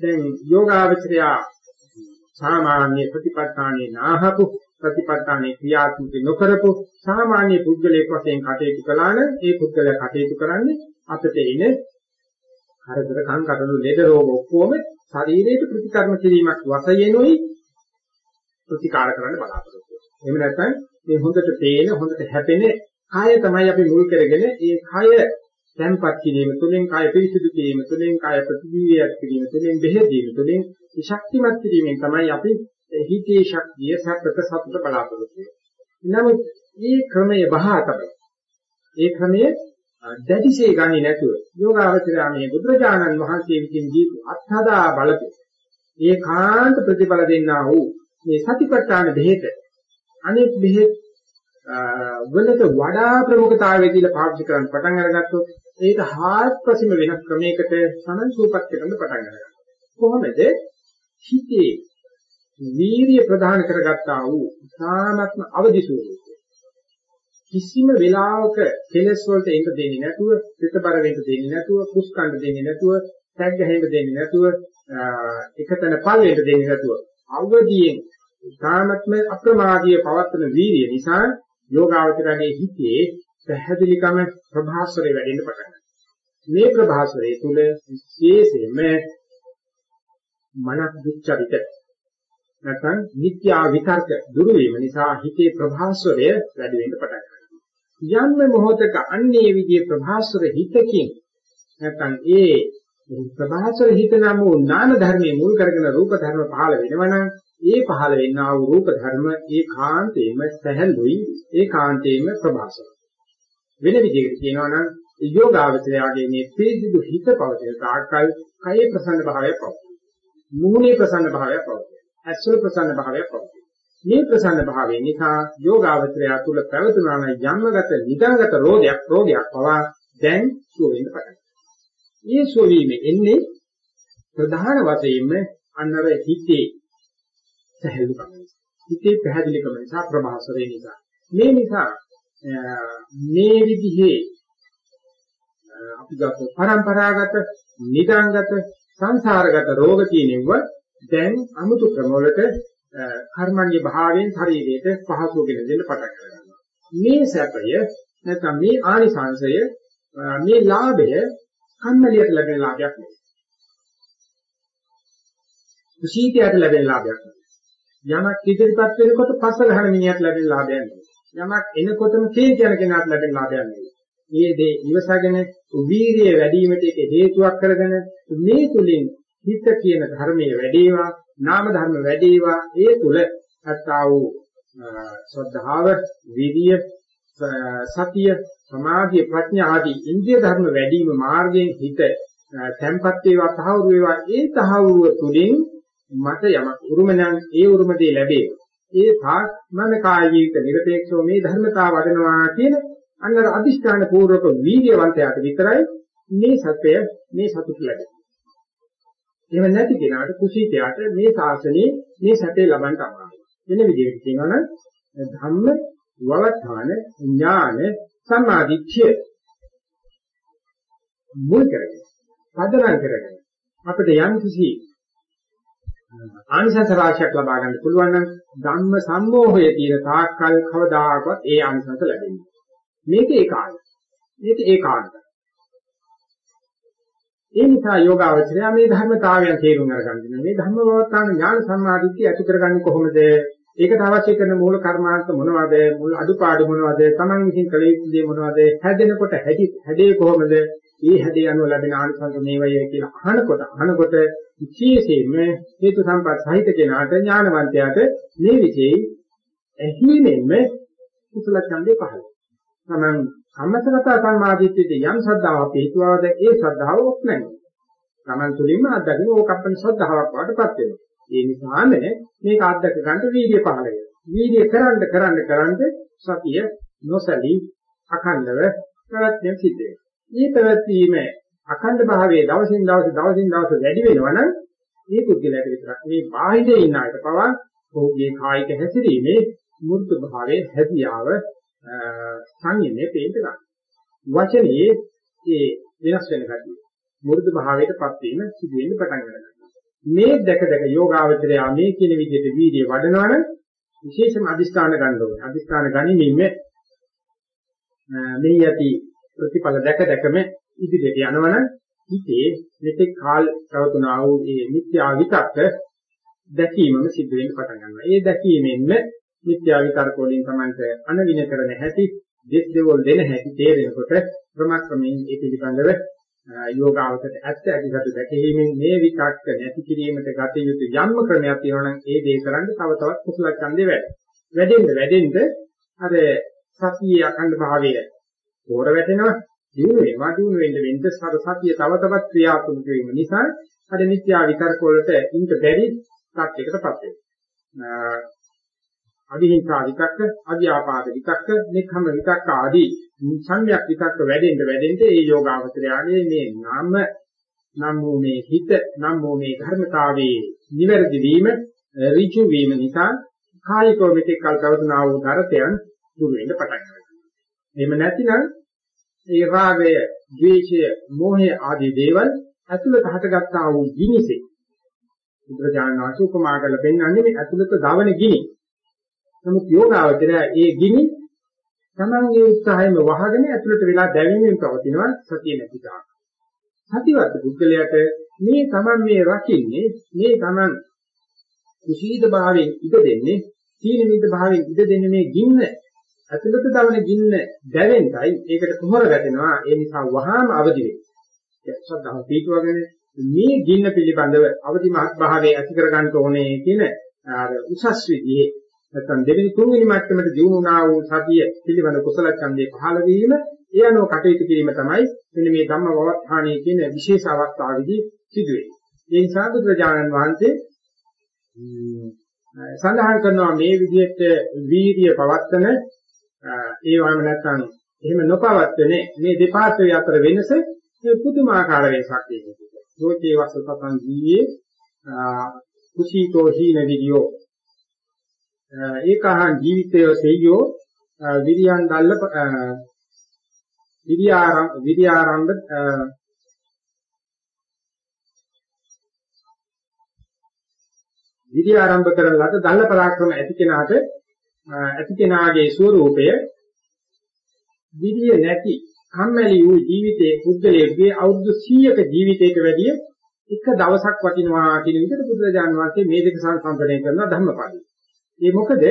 දැන් යෝගාවචරයා සාමාන්‍ය ප්‍රතිපත්තානේ නාහපු ප්‍රතිපත්තානේ ක්‍රියාත්මක නොකරපු සාමාන්‍ය පුද්ගලයෙක් වශයෙන් කටයුතු කළා නම් ඒ පුද්ගලයා කටයුතු කරන්නේ අපිට එන හරදර කන් කටළු ලෙඩ රෝග ඔක්කොම ශරීරයට ප්‍රතිකර්ම කිරීමක් වශයෙන්ුයි ප්‍රතිකාර කරන්න බලාපොරොත්තු වෙන්නේ. එහෙම නැත්නම් මේ හොඳට පේන හොඳට හැපෙන කය තමයි අපි මුල් කරගෙන ඒ කය තැන්පත් කිරීම තුළින් කය පිරිසිදු කිරීම තුළින් කය ප්‍රතිජීවියක් කිරීම තුළින් බෙහෙත් දීම තුළින් ශක්තිමත් කිරීමෙන් තමයි අපි හිතේ ශක්තිය සත්‍යක සතුට බලාපොරොත්තු නමුත් මේ ක්‍රමය බහා තමයි. ඒ ක්‍රමය දැඩිසේ ගන්නේ නැතුව යෝගාවචරය මේ බුදුරජාණන් වහන්සේ විසින් දීපු අත්හදා බලපු ඒකාන්ත ප්‍රතිඵල දෙන්නා වූ මේ සතිපට්ඨාන බෙහෙත අනෙක් බෙහෙත් වලට වඩා ප්‍රමුඛතාවය දීලා පාවිච්චි කරන්න පටන් අරගත්තොත් ඒක හාත්පසින්ම වෙනස් ක්‍රමයකට සමන්සූපත් කරන්න පටන් ගන්නවා. කොහොමද? හිතේ වීරිය ප්‍රදාන කරගත්තා වූ සාමත්ම අවදි ස්වરૂපය. කිසිම වෙලාවක කෙලස් වලට ඒක දෙන්නේ නැතුව, පිටබර වෙන්න දෙන්නේ නැතුව, කුස්කණ්ඩ දෙන්නේ නැතුව, තැග් ගහෙන්න දෙන්නේ නැතුව, එකතන පල් වෙන්න දෙන්නේ නැතුව, අවදියෙන් සාමත්ම අප්‍රමාදීය පවත්තන වීරිය නිසා යෝගාවචරයේ හිතේ පැහැදිලිකම ප්‍රභාස්වරේ වැඩෙන්න පටන් ගන්නවා. මේ ප්‍රභාස්වරයේ තුල විශේෂයෙන්ම මනක් දුක්චරිත නැත්නම් නිත්‍යා විතර්ක දුරු වීම නිසා හිතේ ප්‍රභාස්වරය වැඩි වෙන්න පටන් ගන්නවා. යම් මොහොතක අන්නේ විදිහේ ප්‍රභාස්වර හිතකින් නැත්නම් ඒ ප්‍රභාස්වර හිත නම් වූ නාම ධර්මයේ මුල් කරගෙන රූප ධර්ම පහළ වෙනවනම් ඒ පහළ වෙන්නා වූ රූප ධර්ම ඒකාන්තයෙන්ම සැහැල්ලුයි ඒකාන්තයෙන්ම ප්‍රභාස්වර වෙන විදිහකට කියනවා නම් යෝගාවචරයාගේ මේ පිළිසිදු හිත පවතින තාක්කල් කයේ ප්‍රසන්න භාවයක් පවතී. මුහුණේ ප්‍රසන්න භාවයක් පවතී. ඇස්වල ප්‍රසන්න භාවයක් පවතී. මේ ප්‍රසන්න භාවය නිසා යෝගාවචරයා තුල පැවතුනා නම් යම්මගත නිදාගත රෝගයක් රෝගයක් පවා දැන් සුව වෙන්න පටන් මේ සුව වීම එන්නේ ප්‍රධාන වශයෙන්ම අන්නර හිතේ සැහැල්ලුකම නිසා. හිතේ පැහැදිලිකම නිසා ප්‍රභාසරේ නිසා. මේ නිසා මේ විදිහේ අපි ගත්ත පරම්පරාගත නිදාංගත සංසාරගත රෝග තියෙනව දැන් අමුතු ක්‍රමවලට කර්මන්‍ය භාවයෙන් ශරීරයට පහසුවගෙන දෙන්න පටන් ගන්නවා. මේ සැපය නැත්නම් මේ ආනිසංශය මේ ලාභය කම්මැලියට ලැබෙන ලාභයක් නෙවෙයි. කුසීතයට ලැබෙන ලාභයක් නෙවෙයි. යමක් ඉදිරිපත් වෙනකොට පස්ස ගන්න මිනිහට ලැබෙන ලාභයක් නෙවෙයි. යමක් එනකොටම කේන්ති යන කෙනාට ලැබෙන ලාභයක් නෙවෙයි. මේ දේ ඉවසගෙන වීරිය වැඩි වීමට ඒක හේතුවක් කරගෙන මේ තුලින් හිත කියන ධර්මයේ වැඩේවා නාම ධර්ම වැඩේවා ඒ තුල අත්තා වූ ශ්‍රද්ධාව විරිය සතිය සමාධිය ප්‍රඥා ආදී ඉන්ද්‍රිය ධර්ම වැඩි වීම මාර්ගයෙන් හිත තැම්පත් වේවා තහවුරු වේවා ඒ තහවුරුව තුලින් මට යමක් උරුම නම් ඒ උරුම දේ ලැබේ ඒ තාක් මන කාය ජීවිත නිර්පේක්ෂව මේ ධර්මතාව වඩනවා කියන අන්නර අදිෂ්ඨාන පූර්වක වීර්යවන්තයාට විතරයි මේ සත්‍ය මේ සතුට ලැබෙන්නේ. එහෙම නැති කෙනාට කුසීතයාට මේ ශාසනයේ මේ සත්‍ය ලබන්න අමාරුයි. වෙන විදිහකට කියනවා නම් ධම්ම වවත්තාන ඥාන සම්මාදිච්ඡය මුල් කරගෙන පදනම් කරගෙන අපිට යම් කිසි ආනිසංස රාශියක් ලබා ගන්න පුළුවන් නම් ධම්ම සම්මෝහයේ තියෙන තාක්කල් කවදාකවත් ඒ ආනිසංස ලැබෙන්නේ මේක ඒකාන්ත. මේක ඒකාන්ත. ඒ නිසා යෝගාවචරය මේ ධර්මතාවයන් තේරුම් අරගන්න මේ ධම්මවත්තාන ඥාන සම්මාදිට්ඨිය ඇති කරගන්නේ කොහොමද? ඒකට අවශ්‍ය කරන මූල කර්මාන්ත මොනවද? මූල අඩුපාඩු මොනවද? Taman විසින් කළ යුතු දේ මොනවද? හැදෙනකොට හැදි හැදේ කොහොමද? ඒ හැදේ අනුව ලැබෙන ආනිසංස මේවයි කියලා අහනකොට අහනකොට විශේෂයෙන්ම හේතු සම්පත් සහිත කෙනාට ඥානවන්තයාට මේ විශේෂයි ඇහිමෙන්ම කුසල ඡන්දේ පහළ තමන් සම්මතගත සම්මාදිට්ඨියට යම් ශ්‍රද්ධාවක් හේතුවවද ඒ ශ්‍රද්ධාව ඔක් නැහැ. තමන් තුළින්ම අත්දකින්න ඕකප්පන ශ්‍රද්ධාවක් වඩපත් වෙනවා. ඒ නිසාම මේක අත්දක ගන්න වීර්ය පහළ වෙනවා. වීර්ය කරන්න කරන්න කරන්න සතිය නොසලී අඛණ්ඩව ප්‍රවැත්ම සිද්ධ වෙනවා. මේ ප්‍රවැත්ම අඛණ්ඩ භාවයේ දවසින් දවස දවසින් දවස වැඩි වෙනවනම් මේ පුද්ගලයාට විතරක් මේ බාහිරේ ඉන්න අයට පවා ඔහුගේ කායික හැසිරීමේ මූර්ත භාවයේ හැදියාව සංයමයේ පේන්න ගන්න. වචනේ ඒ වෙනස් වෙන ගතිය. මුරුදු භාවයටපත් වීම සිදු වෙන්න පටන් ගන්නවා. මේ දැක දැක යෝගාවචරය මේ කියන විදිහට වීර්යය වඩනවනම් විශේෂම අදිස්ථාන ගන්න ඕනේ. අදිස්ථාන ගනිමින්ම මේ යටි ප්‍රතිඵල දැක දැකම ඉදිරියට යනවනම් හිතේ මෙතෙක් කාල ප්‍රවතුනා වූ මේ මිත්‍යා විතක්ක දැකීමම සිද්ධ වෙන්න පටන් ගන්නවා. ඒ දැකීමෙන්ම මිත්‍යා විතර්ක වලින් Tamanට අනවින කරන හැටි දෙස් දෙවල් දෙන හැටි තේරෙනකොට ක්‍රමක්‍රමයෙන් ඒ පිළිබඳව යෝගාවචරයට ඇත්ත ඇතිගත දැකීමෙන් මේ විතක්ක නැති කිරීමට ගත යුතු යම්ම ක්‍රමයක් තියෙනවා නම් ඒ දේ කරන්න තව තවත් කුසල ඡන්දේ වැඩි. වැඩෙන්න වැඩෙන්න අර සතියේ අඛණ්ඩ භාවය හොර වැටෙනවා දිනු වෙනවා දිනු වෙන්න වෙන්න සර සතිය තව තවත් ක්‍රියාත්මක වීම නිසා අර මිත්‍යා විතර්ක වලට ඉන්න බැරි තාක්ෂයකටපත් වෙනවා. අවිහිංසා විතක්ක, අවියාපාද විතක්ක, නික්ඛම විතක්ක ආදී සංඥා විතක්ක වැඩෙන්න වැඩෙන්න ඒ යෝගාවචරයාගේ මේ නාම නම් වූ මේ හිත නම් වූ මේ ධර්මතාවයේ නිවැරදි වීම ඍචු වීම නිසා කායිකව මෙතෙක් කල් පවතුනා වූ ධර්තයන් දුර වෙන්න පටන් ගන්නවා. එහෙම නැතිනම් ඒ රාගය, ද්වේෂය, මෝහය ආදී දේවල් ඇතුළත හටගත්තා වූ ගිනිසේ බුදුරජාණන් වහන්සේ උපමා කරලා පෙන්වන්නේ මේ ඇතුළත දවන ගිනි. නමුත් යෝගාවචරය ඒ ගිනි තමන්ගේ උත්සාහයෙන් වහගෙන ඇතුළට වෙලා දැවීමෙන් පවතිනවා සතිය නැති තාක්. සතිවත් පුද්ගලයාට මේ තමන් මේ රකින්නේ මේ තමන් කුසීත භාවයෙන් ඉඩ දෙන්නේ සීන මිද්ද භාවයෙන් ඉඩ දෙන්නේ මේ ගින්න ඇතුළත දවන ගින්න දැවෙන්නයි ඒකට කොහොර වැටෙනවා ඒ නිසා වහාම අවදි වෙනවා ශ්‍රද්ධාව පිටවගෙන මේ ගින්න පිළිබඳව අවදි මහත් භාවයේ ඇති කර ගන්න ඕනේ කියන අර උසස් විදිහේ නැත්නම් දෙවෙනි තුන්වෙනි මට්ටමට දියුණුනා වූ සතිය පිළිබඳ කුසල ඡන්දේ පහළ වීම ඒ අනුව කටයුතු කිරීම තමයි මෙන්න මේ ධම්ම වවත්තාණී කියන විශේෂ අවස්ථාවේදී සිදුවේ. ඒ නිසා බුදුරජාණන් වහන්සේ සඳහන් කරනවා මේ විදිහට වීර්ය පවත්තන ඒ වගේම නැත්නම් එහෙම නොපවත්වන්නේ මේ දෙපාර්ශ්වය අතර වෙනස පුදුමාකාර වෙනසක් තියෙනවා. ලෝකේ වස්සතන් ජීයේ කුසීතෝ හීන විදියෝ ඒකහං ජීවිතය සෙය්‍යෝ විරියන් දැල්ල විරියාරම් විරියාරම්භ විරිය ආරම්භ කරන ලද දල්ල පරාක්‍රම ඇති කෙනාට ඇති කෙනාගේ ස්වરૂපය විරිය නැති කම්මැලි වූ ජීවිතයේ පුද්ගලයෙකුගේ අවුරුදු 100ක ජීවිතයක වැඩිය එක දවසක් වටිනවා කියන විදිහට බුදුරජාණන් වහන්සේ මේ දෙක සංසන්දනය කරන ධම්මපදයි. ඒ මොකද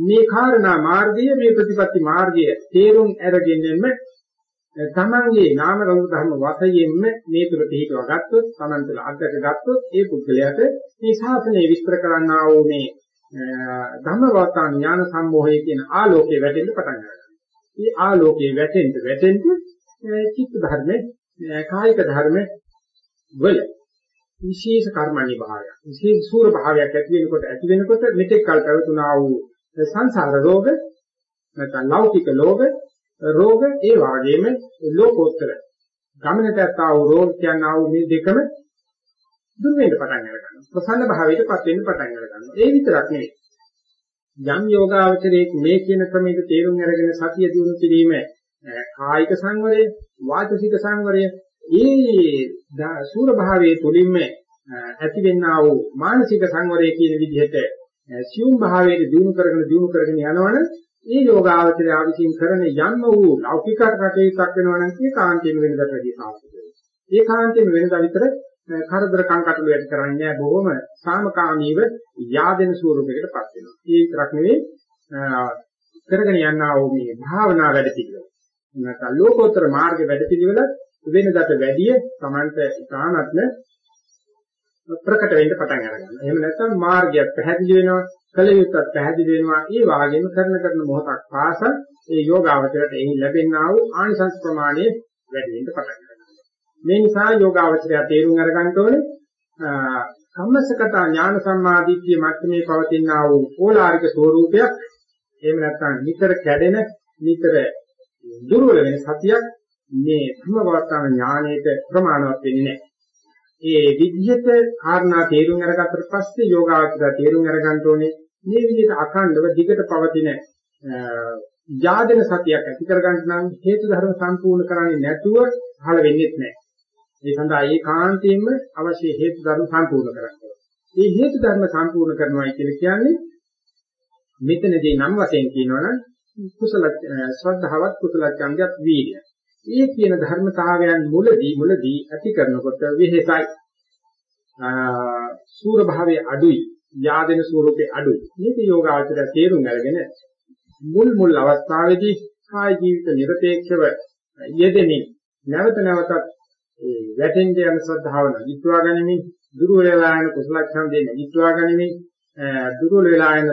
මේ කාරණා මාර්ගය මේ ප්‍රතිපත්ති මාර්ගය තේරුම් අරගෙනම තමන්ගේ නාම රූප ධර්ම වශයෙන්ම මේ තුර පිළිටව ගත්තොත් තමන් තුළ අධ්‍යක් ගත්තොත් ඒ පුද්ගලයාට මේ ශාසනය විස්තර කරන්නා වූ මේ ධම්මවතා ඥාන සම්මෝහය කියන ආලෝකයේ වැටෙන්න පටන් ගන්නවා. මේ ආලෝකයේ වැටෙන්න වැටෙන්න චිත්ත ධර්ම, කායික ධර්ම වල විශේෂ කර්මණි භාවයක්, විශේෂ සූර භාවයක් ඇති වෙනකොට ඇති වෙනකොට මෙතෙක් කල් පැවතුනා වූ සංසාර රෝග නැත්නම් ලෞකික රෝග රෝග ඒ වාගේම ලෝකෝත්තර ගමනට ආව රෝග කියනා වූ මේ දෙකම දුර වෙන්න පටන් ගන්නවා. ප්‍රසන්න භාවයටපත් වෙන්න පටන් ගන්නවා. ඒ විතරක් නෙවෙයි. යම් යෝගාවචරයේ මේ කියන ක්‍රමයක තේරුම් අරගෙන සතිය දිනු කිරීම කායික සංවරය, වාචසික සංවරය, ඒ සූර භාවයේ තුලින්ම ඇතිවෙනා වූ මානසික සංවරය කියන විදිහට සියුම් භාවයේ දිනු කරගෙන දිනු කරගෙන යනවනේ මේ යෝගාවචරය විසින් කරන යන්න වූ ලෞකික කටයුත්තක් වෙනවා නම් ඒ කාන්තේම වෙනදට වැඩිය සාර්ථක වෙනවා. ඒ කාන්තේම වෙනදා විතර කරදර කංකටොළු ඇති කරන්නේ බොහොම සාමකාමීව යාදෙන ස්වරූපයකටපත් වෙනවා. ඒ විතරක් නෙවෙයි කරගෙන යනා වූ මේ භාවනා වැඩ පිළිවෙල. නැත්නම් ලෝකෝත්තර මාර්ග වැඩ පිළිවෙල වෙනදට වැඩිය Tamanta ඉතාමත්ම ප්‍රකට වෙන්න පටන් අරගන්නවා. එහෙම නැත්නම් මාර්ගයක් පැහැදිලි වෙනවා. කලියුත්තක් පැහැදිලි වෙනවා. ඒ වාගේම කරන කරන මොහොතක් පාසා ඒ යෝගාවචරයට එහි ලැබෙනා වූ ආනිසංස ප්‍රමාණය වැඩි වෙන්න පටන් ගන්නවා. මේ නිසා යෝගාවචරය තේරුම් අරගන්න ඕනේ කම්මසකත ඥාන සම්මාදිට්ඨිය මැත්තේ පවතිනා වූ ඕලාරික ස්වરૂපයක් එහෙම නැත්නම් නිතර කැඩෙන නිතර දුර්වල වෙන සතියක් මේ ධම්මවර්තන ඥානයේට ප්‍රමාණවත් වෙන්නේ නැහැ. ඒ විදිහට කාරණා තේරුම් අරගත්තට පස්සේ යෝගාවචර තේරුම් අරගන්න ඕනේ මේ විදිහට අඛණ්ඩව දිගට පවතින යාදෙන සතියක් ඇති කරගන්න නම් හේතු ධර්ම සම්පූර්ණ කරන්නේ නැතුව පහළ වෙන්නේ නැහැ. ඒ සඳහා ඒකාන්තයෙන්ම අවශ්‍ය හේතු ධර්ම සම්පූර්ණ කරගන්න ඕනේ. මේ හේතු ධර්ම සම්පූර්ණ කරනවා කියලා කියන්නේ මෙතනදී නම් වශයෙන් කියනවනම් කුසල ශ්‍රද්ධාවත් කුසල ඡන්දයත් වීර්යය. ඒ කියන ධර්මතාවයන් මුලදී මුලදී ඇති කරනකොට විහෙසයි. සූර භාවයේ අඩුයි, යාදෙන ස්වරූපේ අඩුයි. මේක යෝගාචරය තේරුම් අරගෙන මුල් මුල් අවස්ථාවේදී කාය ජීවිත නිර්පේක්ෂව යෙදෙමින් නැවත නැවතත් ඒ වැටෙන්න යන ශ්‍රද්ධාව නැගිටවා ගැනීම, දුර්වල වෙලා යන කුසල ඡන්දේ නැගිටවා ගැනීම, දුර්වල වෙලා යන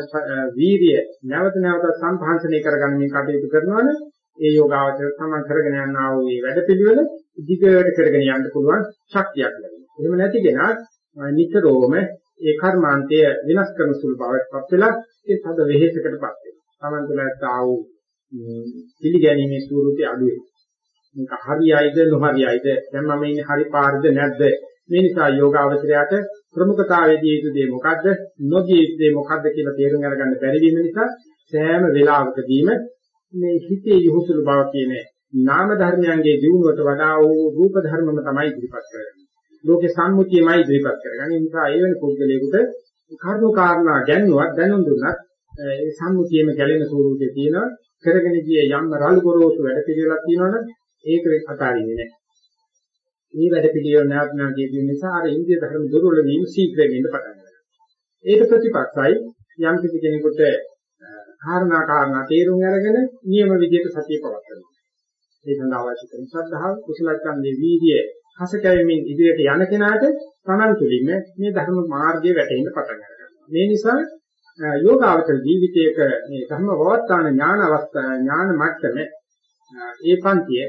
වීර්ය නැවත නැවතත් සම්භාෂණය කරගන්න කටයුතු කරනවනේ ඒ යෝගාවචර තමයි කරගෙන යනා වූ මේ වැඩපිළිවෙල දිගට කරගෙන යන්න පුළුවන් ශක්තියක් ලැබෙනවා. එහෙම නැති කෙනා නිතරම ඒ කර්මාන්තය විනාශ කරන සුළු බවටපත් වෙලා ඒ තද වෙහෙසකටපත් වෙනවා. Taman තුළත් ආ වූ පිළිගැනීමේ ස්වරූපය අඩු වෙනවා. මේක හරියයිද නොහරියයිද දැන් මම ඉන්නේ හරි පාරද නැද්ද මේ නිසා යෝගාවචරයට ප්‍රමුඛතාවයේදී යුතු දේ මොකද්ද නොදී යුතු දේ මොකද්ද කියලා තේරුම් අරගන්න බැරි වීම නිසා සෑම වෙලාවකදීම මේ හිතේ යොහුසුළු බව කියන නාම ධර්මයන්ගේ දියුණුවට වඩා වූ රූප ධර්මම තමයි ඉදිරිපත් කරන්නේ. ලෝකේ සම්මුතියමයි ඉදිරිපත් කරගන්නේ. ඒ නිසා ඒ වෙන පුද්ගලයෙකුට කර්ම කාරණා ගැන්නුවක් දැනුම් දුන්නත් ඒ සම්මුතියෙම ගැලෙන ස්වරූපයේ තියෙනවා. කරගෙන ගිය යම් රළු ගොරෝසු වැඩ පිළිවෙලක් තියෙනවනේ ඒක අතාරින්නේ නැහැ. මේ වැඩ පිළිවෙල නැවත නැවත කියන නිසා අර ඉන්දිය ධර්ම දුර්වල වීම ශීඝ්‍රයෙන් වෙන්න පටන් ගන්නවා. ඒක ප්‍රතිපක්ෂයි යම් කිසි කෙනෙකුට කාරණා කාරණා තේරුම් අරගෙන නියම විදිහට සතිය පවත්වනවා. ඒ සඳහා අවශ්‍ය කරන ශ්‍රද්ධාව, කුසල ඡන්දේ, වීර්යය, හස කැවීමෙන් ඉදිරියට යන කෙනාට තමන් තුළින්ම මේ ධර්ම මාර්ගයේ වැටෙන්න පටන් ගන්නවා. මේ නිසා යෝගාවචර ජීවිතයක මේ ධර්ම වවත්තාන ඥාන අවස්ථා ඥාන මට්ටම ඒ පන්තිය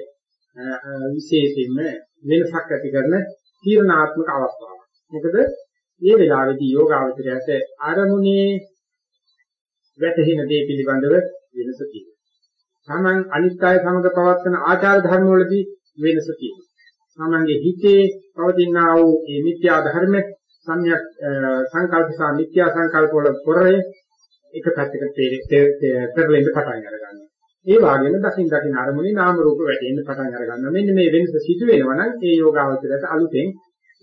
විශේෂයෙන්ම වෙනසක් ඇති කරන තීරණාත්මක අවස්ථාවක්. මොකද මේ වෙලාවේදී යෝගාවචරයට අරමුණේ වැටහෙන දේ පිළිබඳව වෙනස තියෙනවා. තමන් අනිත් අය සමග පවත්වන ආචාර ධර්ම වලදී වෙනස තියෙනවා. තමන්ගේ හිතේ පවතිනා වූ මේ මිත්‍යා ධර්ම සම්‍යක් සංකල්ප සහ මිත්‍යා සංකල්ප වල පොරේ එක පැත්තකට පෙරලෙන්න පටන් අරගන්නවා. ඒ වගේම දකින් දකින් අරමුණේ නාම රූප වැටෙන්න පටන් අරගන්නවා. මෙන්න මේ වෙනස සිදු වෙනවා නම් ඒ යෝගාවචරයට අලුතෙන්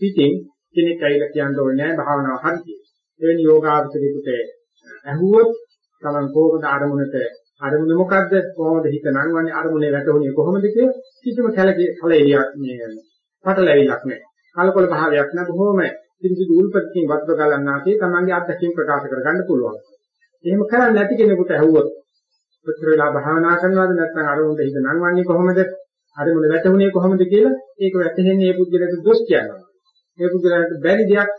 පිටින් කෙනෙක් ඇවිල්ලා කියන්න ඕනේ නැහැ භාවනාව හරියට. එවැනි යෝගාවචරයකට ඇහුවොත් තමන් කොහොමද අරමුණට අරමුණ මොකද්ද කොහොමද හිත නංවන්නේ අරමුණේ වැටුනේ කොහොමද කිය කිසිම කලකේ කලෙලියක් මේ පටලැවිලක් නැහැ. කලකොල භාවයක් නැහැ බොහොම පිළිසිදු උල්පත්කින් වත්ව ගලන්නාසේ තමන්ගේ අත්දැකීම් ප්‍රකාශ කරගන්න පුළුවන්. එහෙම කරන්නේ නැති කෙනෙකුට ඇහුවොත් කොච්චර වෙලා භාවනා කරනවද නැත්නම් අරමුණට හිත නංවන්නේ කොහොමද අරමුණ වැටුනේ කොහොමද කියලා ඒක වැටහෙන්නේ මේ පුද්ගලයාට දොස් කියනවා. මේ පුද්ගලයාට බැරි දෙයක්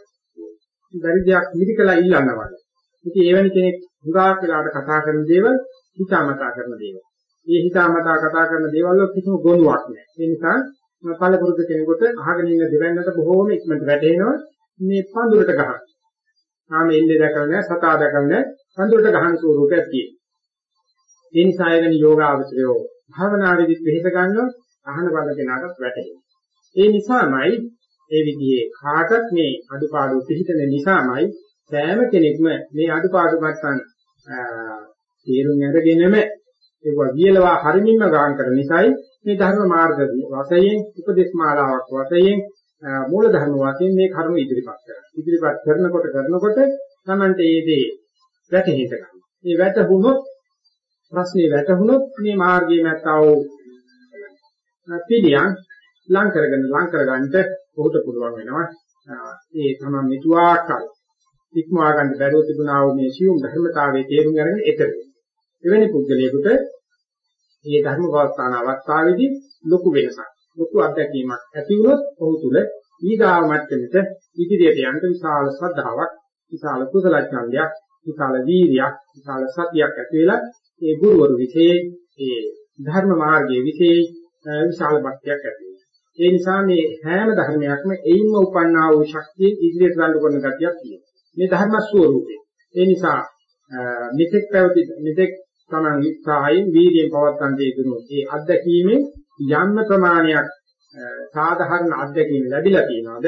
බැරි දෙයක් නිදිකලා ඉල්ලනවා. ඉතින් එවැනි කෙනෙක් හුඟක් වෙලාවට කතා කරන දේවල් හිතාමතා කරන දේවල්. මේ හිතාමතා කතා කරන දේවල් වල කිසිම ගොනුවක් නැහැ. ඒ නිසා පළපුරුදු කෙනෙකුට අහගෙන ඉන්න දෙවන්නට බොහෝම ඉක්මනට වැටෙනවා මේ පඳුරට ගහන. ආම එන්නේ දැකලා නැහැ, සතා දැකලා නැහැ, පඳුරට ගහන ස්වරූපයක් තියෙනවා. ඒ නිසා එවැනි යෝගාවචරයෝ භාවනාවේදී පිළිපද ගන්නවා අහන බල කෙනාටත් වැටහෙනවා. ඒ නිසාමයි ඒ විදිහේ කාටත් මේ අඩුපාඩු පිළිතන නිසාමයි සෑම කෙනෙක්ම මේ අඩුපාඩු මට්ටම් තේරුම් අරගෙනම ඒක වියලවා හරිමින්ම ගාන කරන නිසායි මේ ධර්ම මාර්ග වශයෙන් උපදේශ මාලාවක් වශයෙන් මූල ධර්ම වශයෙන් මේ කර්ම ඉදිරිපත් කරනවා. ඉදිරිපත් කරනකොට කරනකොට තමන්ට මේ දේ වැටහෙට ගන්නවා. මේ වැටහුනොත් ප්‍රශ්නේ වැටහුනොත් මේ මාර්ගයේ නැත්තව පිළියම් ලං කරගෙන ලං කරගන්නට ඔහුට පුළුවන් වෙනවා. ඒ තමයි මෙතුආකල් ඉක්මවා ගන්න බැරුව තිබුණා වූ මේ සියුම් ධර්මතාවයේ තේරුම් ගන්න එතන. එවැනි පුද්ගලයෙකුට මේ ධර්ම වස්තාන අවස්ථාවේදී ලොකු වෙනසක් ලොකු අත්දැකීමක් ඇති වුණොත් ඔහු තුල ඊගාව මට්ටමට ඉදිරියට යන්න විශාල ශ්‍රද්ධාවක් විශාල කුසල ඡන්දයක් විශාල වීරියක් විශාල සතියක් ඇති වෙලා ඒ ගුරුවරු විශේෂ ඒ ධර්ම මාර්ගයේ විශේෂ විශාල භක්තියක් ඇති වෙනවා. ඒ නිසා මේ හැම ධර්මයක්ම එයින්ම උපන්නා වූ ශක්තිය ඉදිරියට ගන්න කරන ගතියක් තියෙනවා. මේ ධර්ම ස්වરૂපේ. ඒ නිසා මෙතෙක් පැවති මෙතෙක් තමන් උත්සාහයෙන් වීර්යයෙන් පවත්තන් දෙදුනොත් ඒ අත්දැකීමෙන් යම් ප්‍රමාණයක් සාධාරණ අත්දැකීම් ලැබිලා තියෙනවාද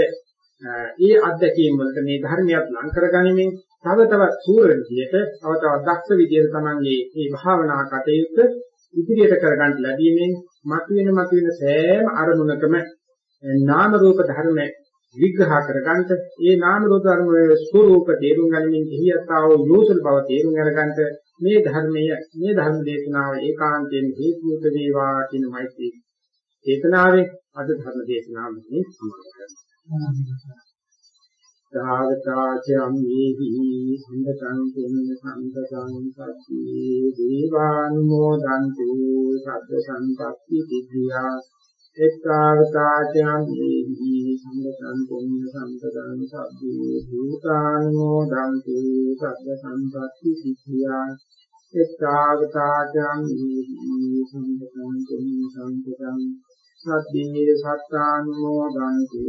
ඒ අත්දැකීම් වලට මේ ධර්මියත් ලං කරගනිමින් තව තවත් සූර විදියට තව තවත් දක්ෂ විදියට තමන්ගේ මේ භාවනා කටයුත්ත ඉදිරියට කරගන්න ලැබීමෙන් මතුවෙන මතුවෙන සෑම අරමුණකම නාම රූප ධර්ම විග්‍රහ කරගන්නට ඒ නාම රූප ධර්මයේ ස්වરૂප තේරුම් ගැනීමෙන් එහියතාව යෝසල් බව තේරුම් අරගන්නට මේ ධර්මය මේ ධර්ම දේශනාව ඒකාන්තයෙන් හේතුක වේවා කියන මෛත්‍රී චේතනාවෙන් අද ධර්ම දේශනාව මේ සමාප්ත සාගතාචම්මේහි සම්දකං කුණ සම්දකං සච්චි දේවානුමෝදන්තු සබ්බ සම්පත්ති සිද්ධියා එක්කාවතාචම්මේහි සම්දකං කුණ සම්දකං සබ්බේ භූතානුමෝදන්තු සබ්බ සම්පත්ති සිද්ධියා එක්කාවතාචම්මේහි සම්දකං කුණ සම්දකං සබ්බේ සත්තානුමෝදන්තු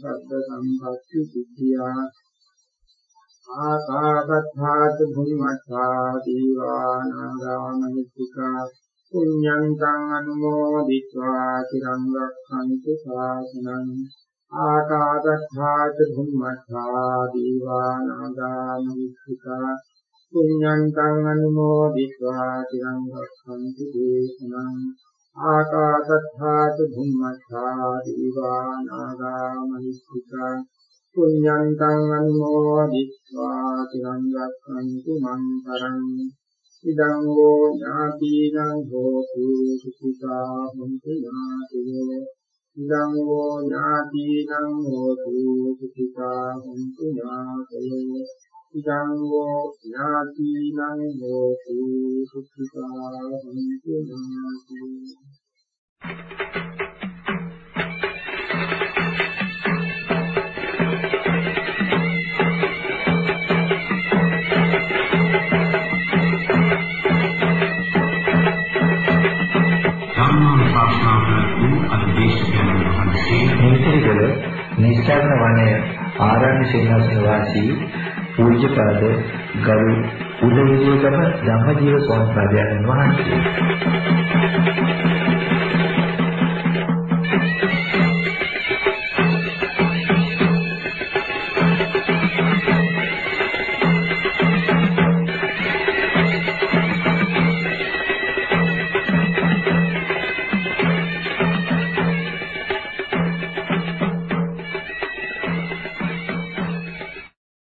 සබ්බ සම්පත්ති සිද්ධියා ආකාශත්ථාත භුම්මත්ථා දීවානාගාමනිත්‍තිකා පුඤ්ඤං තං අනුමෝදිत्वा চিරං රක්ඛන්තු ශාසනං ආකාශත්ථාච භුම්මත්ථා දීවානාගාමිත්‍තිකා පුඤ්ඤං තං අනුමෝදිत्वा চিරං රක්ඛන්තු දේශනං ආකාශත්ථාච භුම්මත්ථා දීවානාගාමිත්‍තිකා පුඤ්ඤං තං අනුමෝදිत्वा চিරං රක්ඛන්තු මං පරං ඉදං හෝ ඥාතිනං හෝතු සුඛිතා හොන්තු ඥාතියෝ ඉදං හෝ ඥාතිනං හෝතු සුඛිතා හොන්තු ඥාතයෝ ඉදං වූ ඥාතිනං හෝතු සුඛිතා හොන්තු නාති නිස්සාරණ වනය ආරණ්‍ය සේනාසන වාසී පූජ්‍යපාද ගරු උදවිදේකම ධම්මජීව ස්වාමීන් වහන්සේ.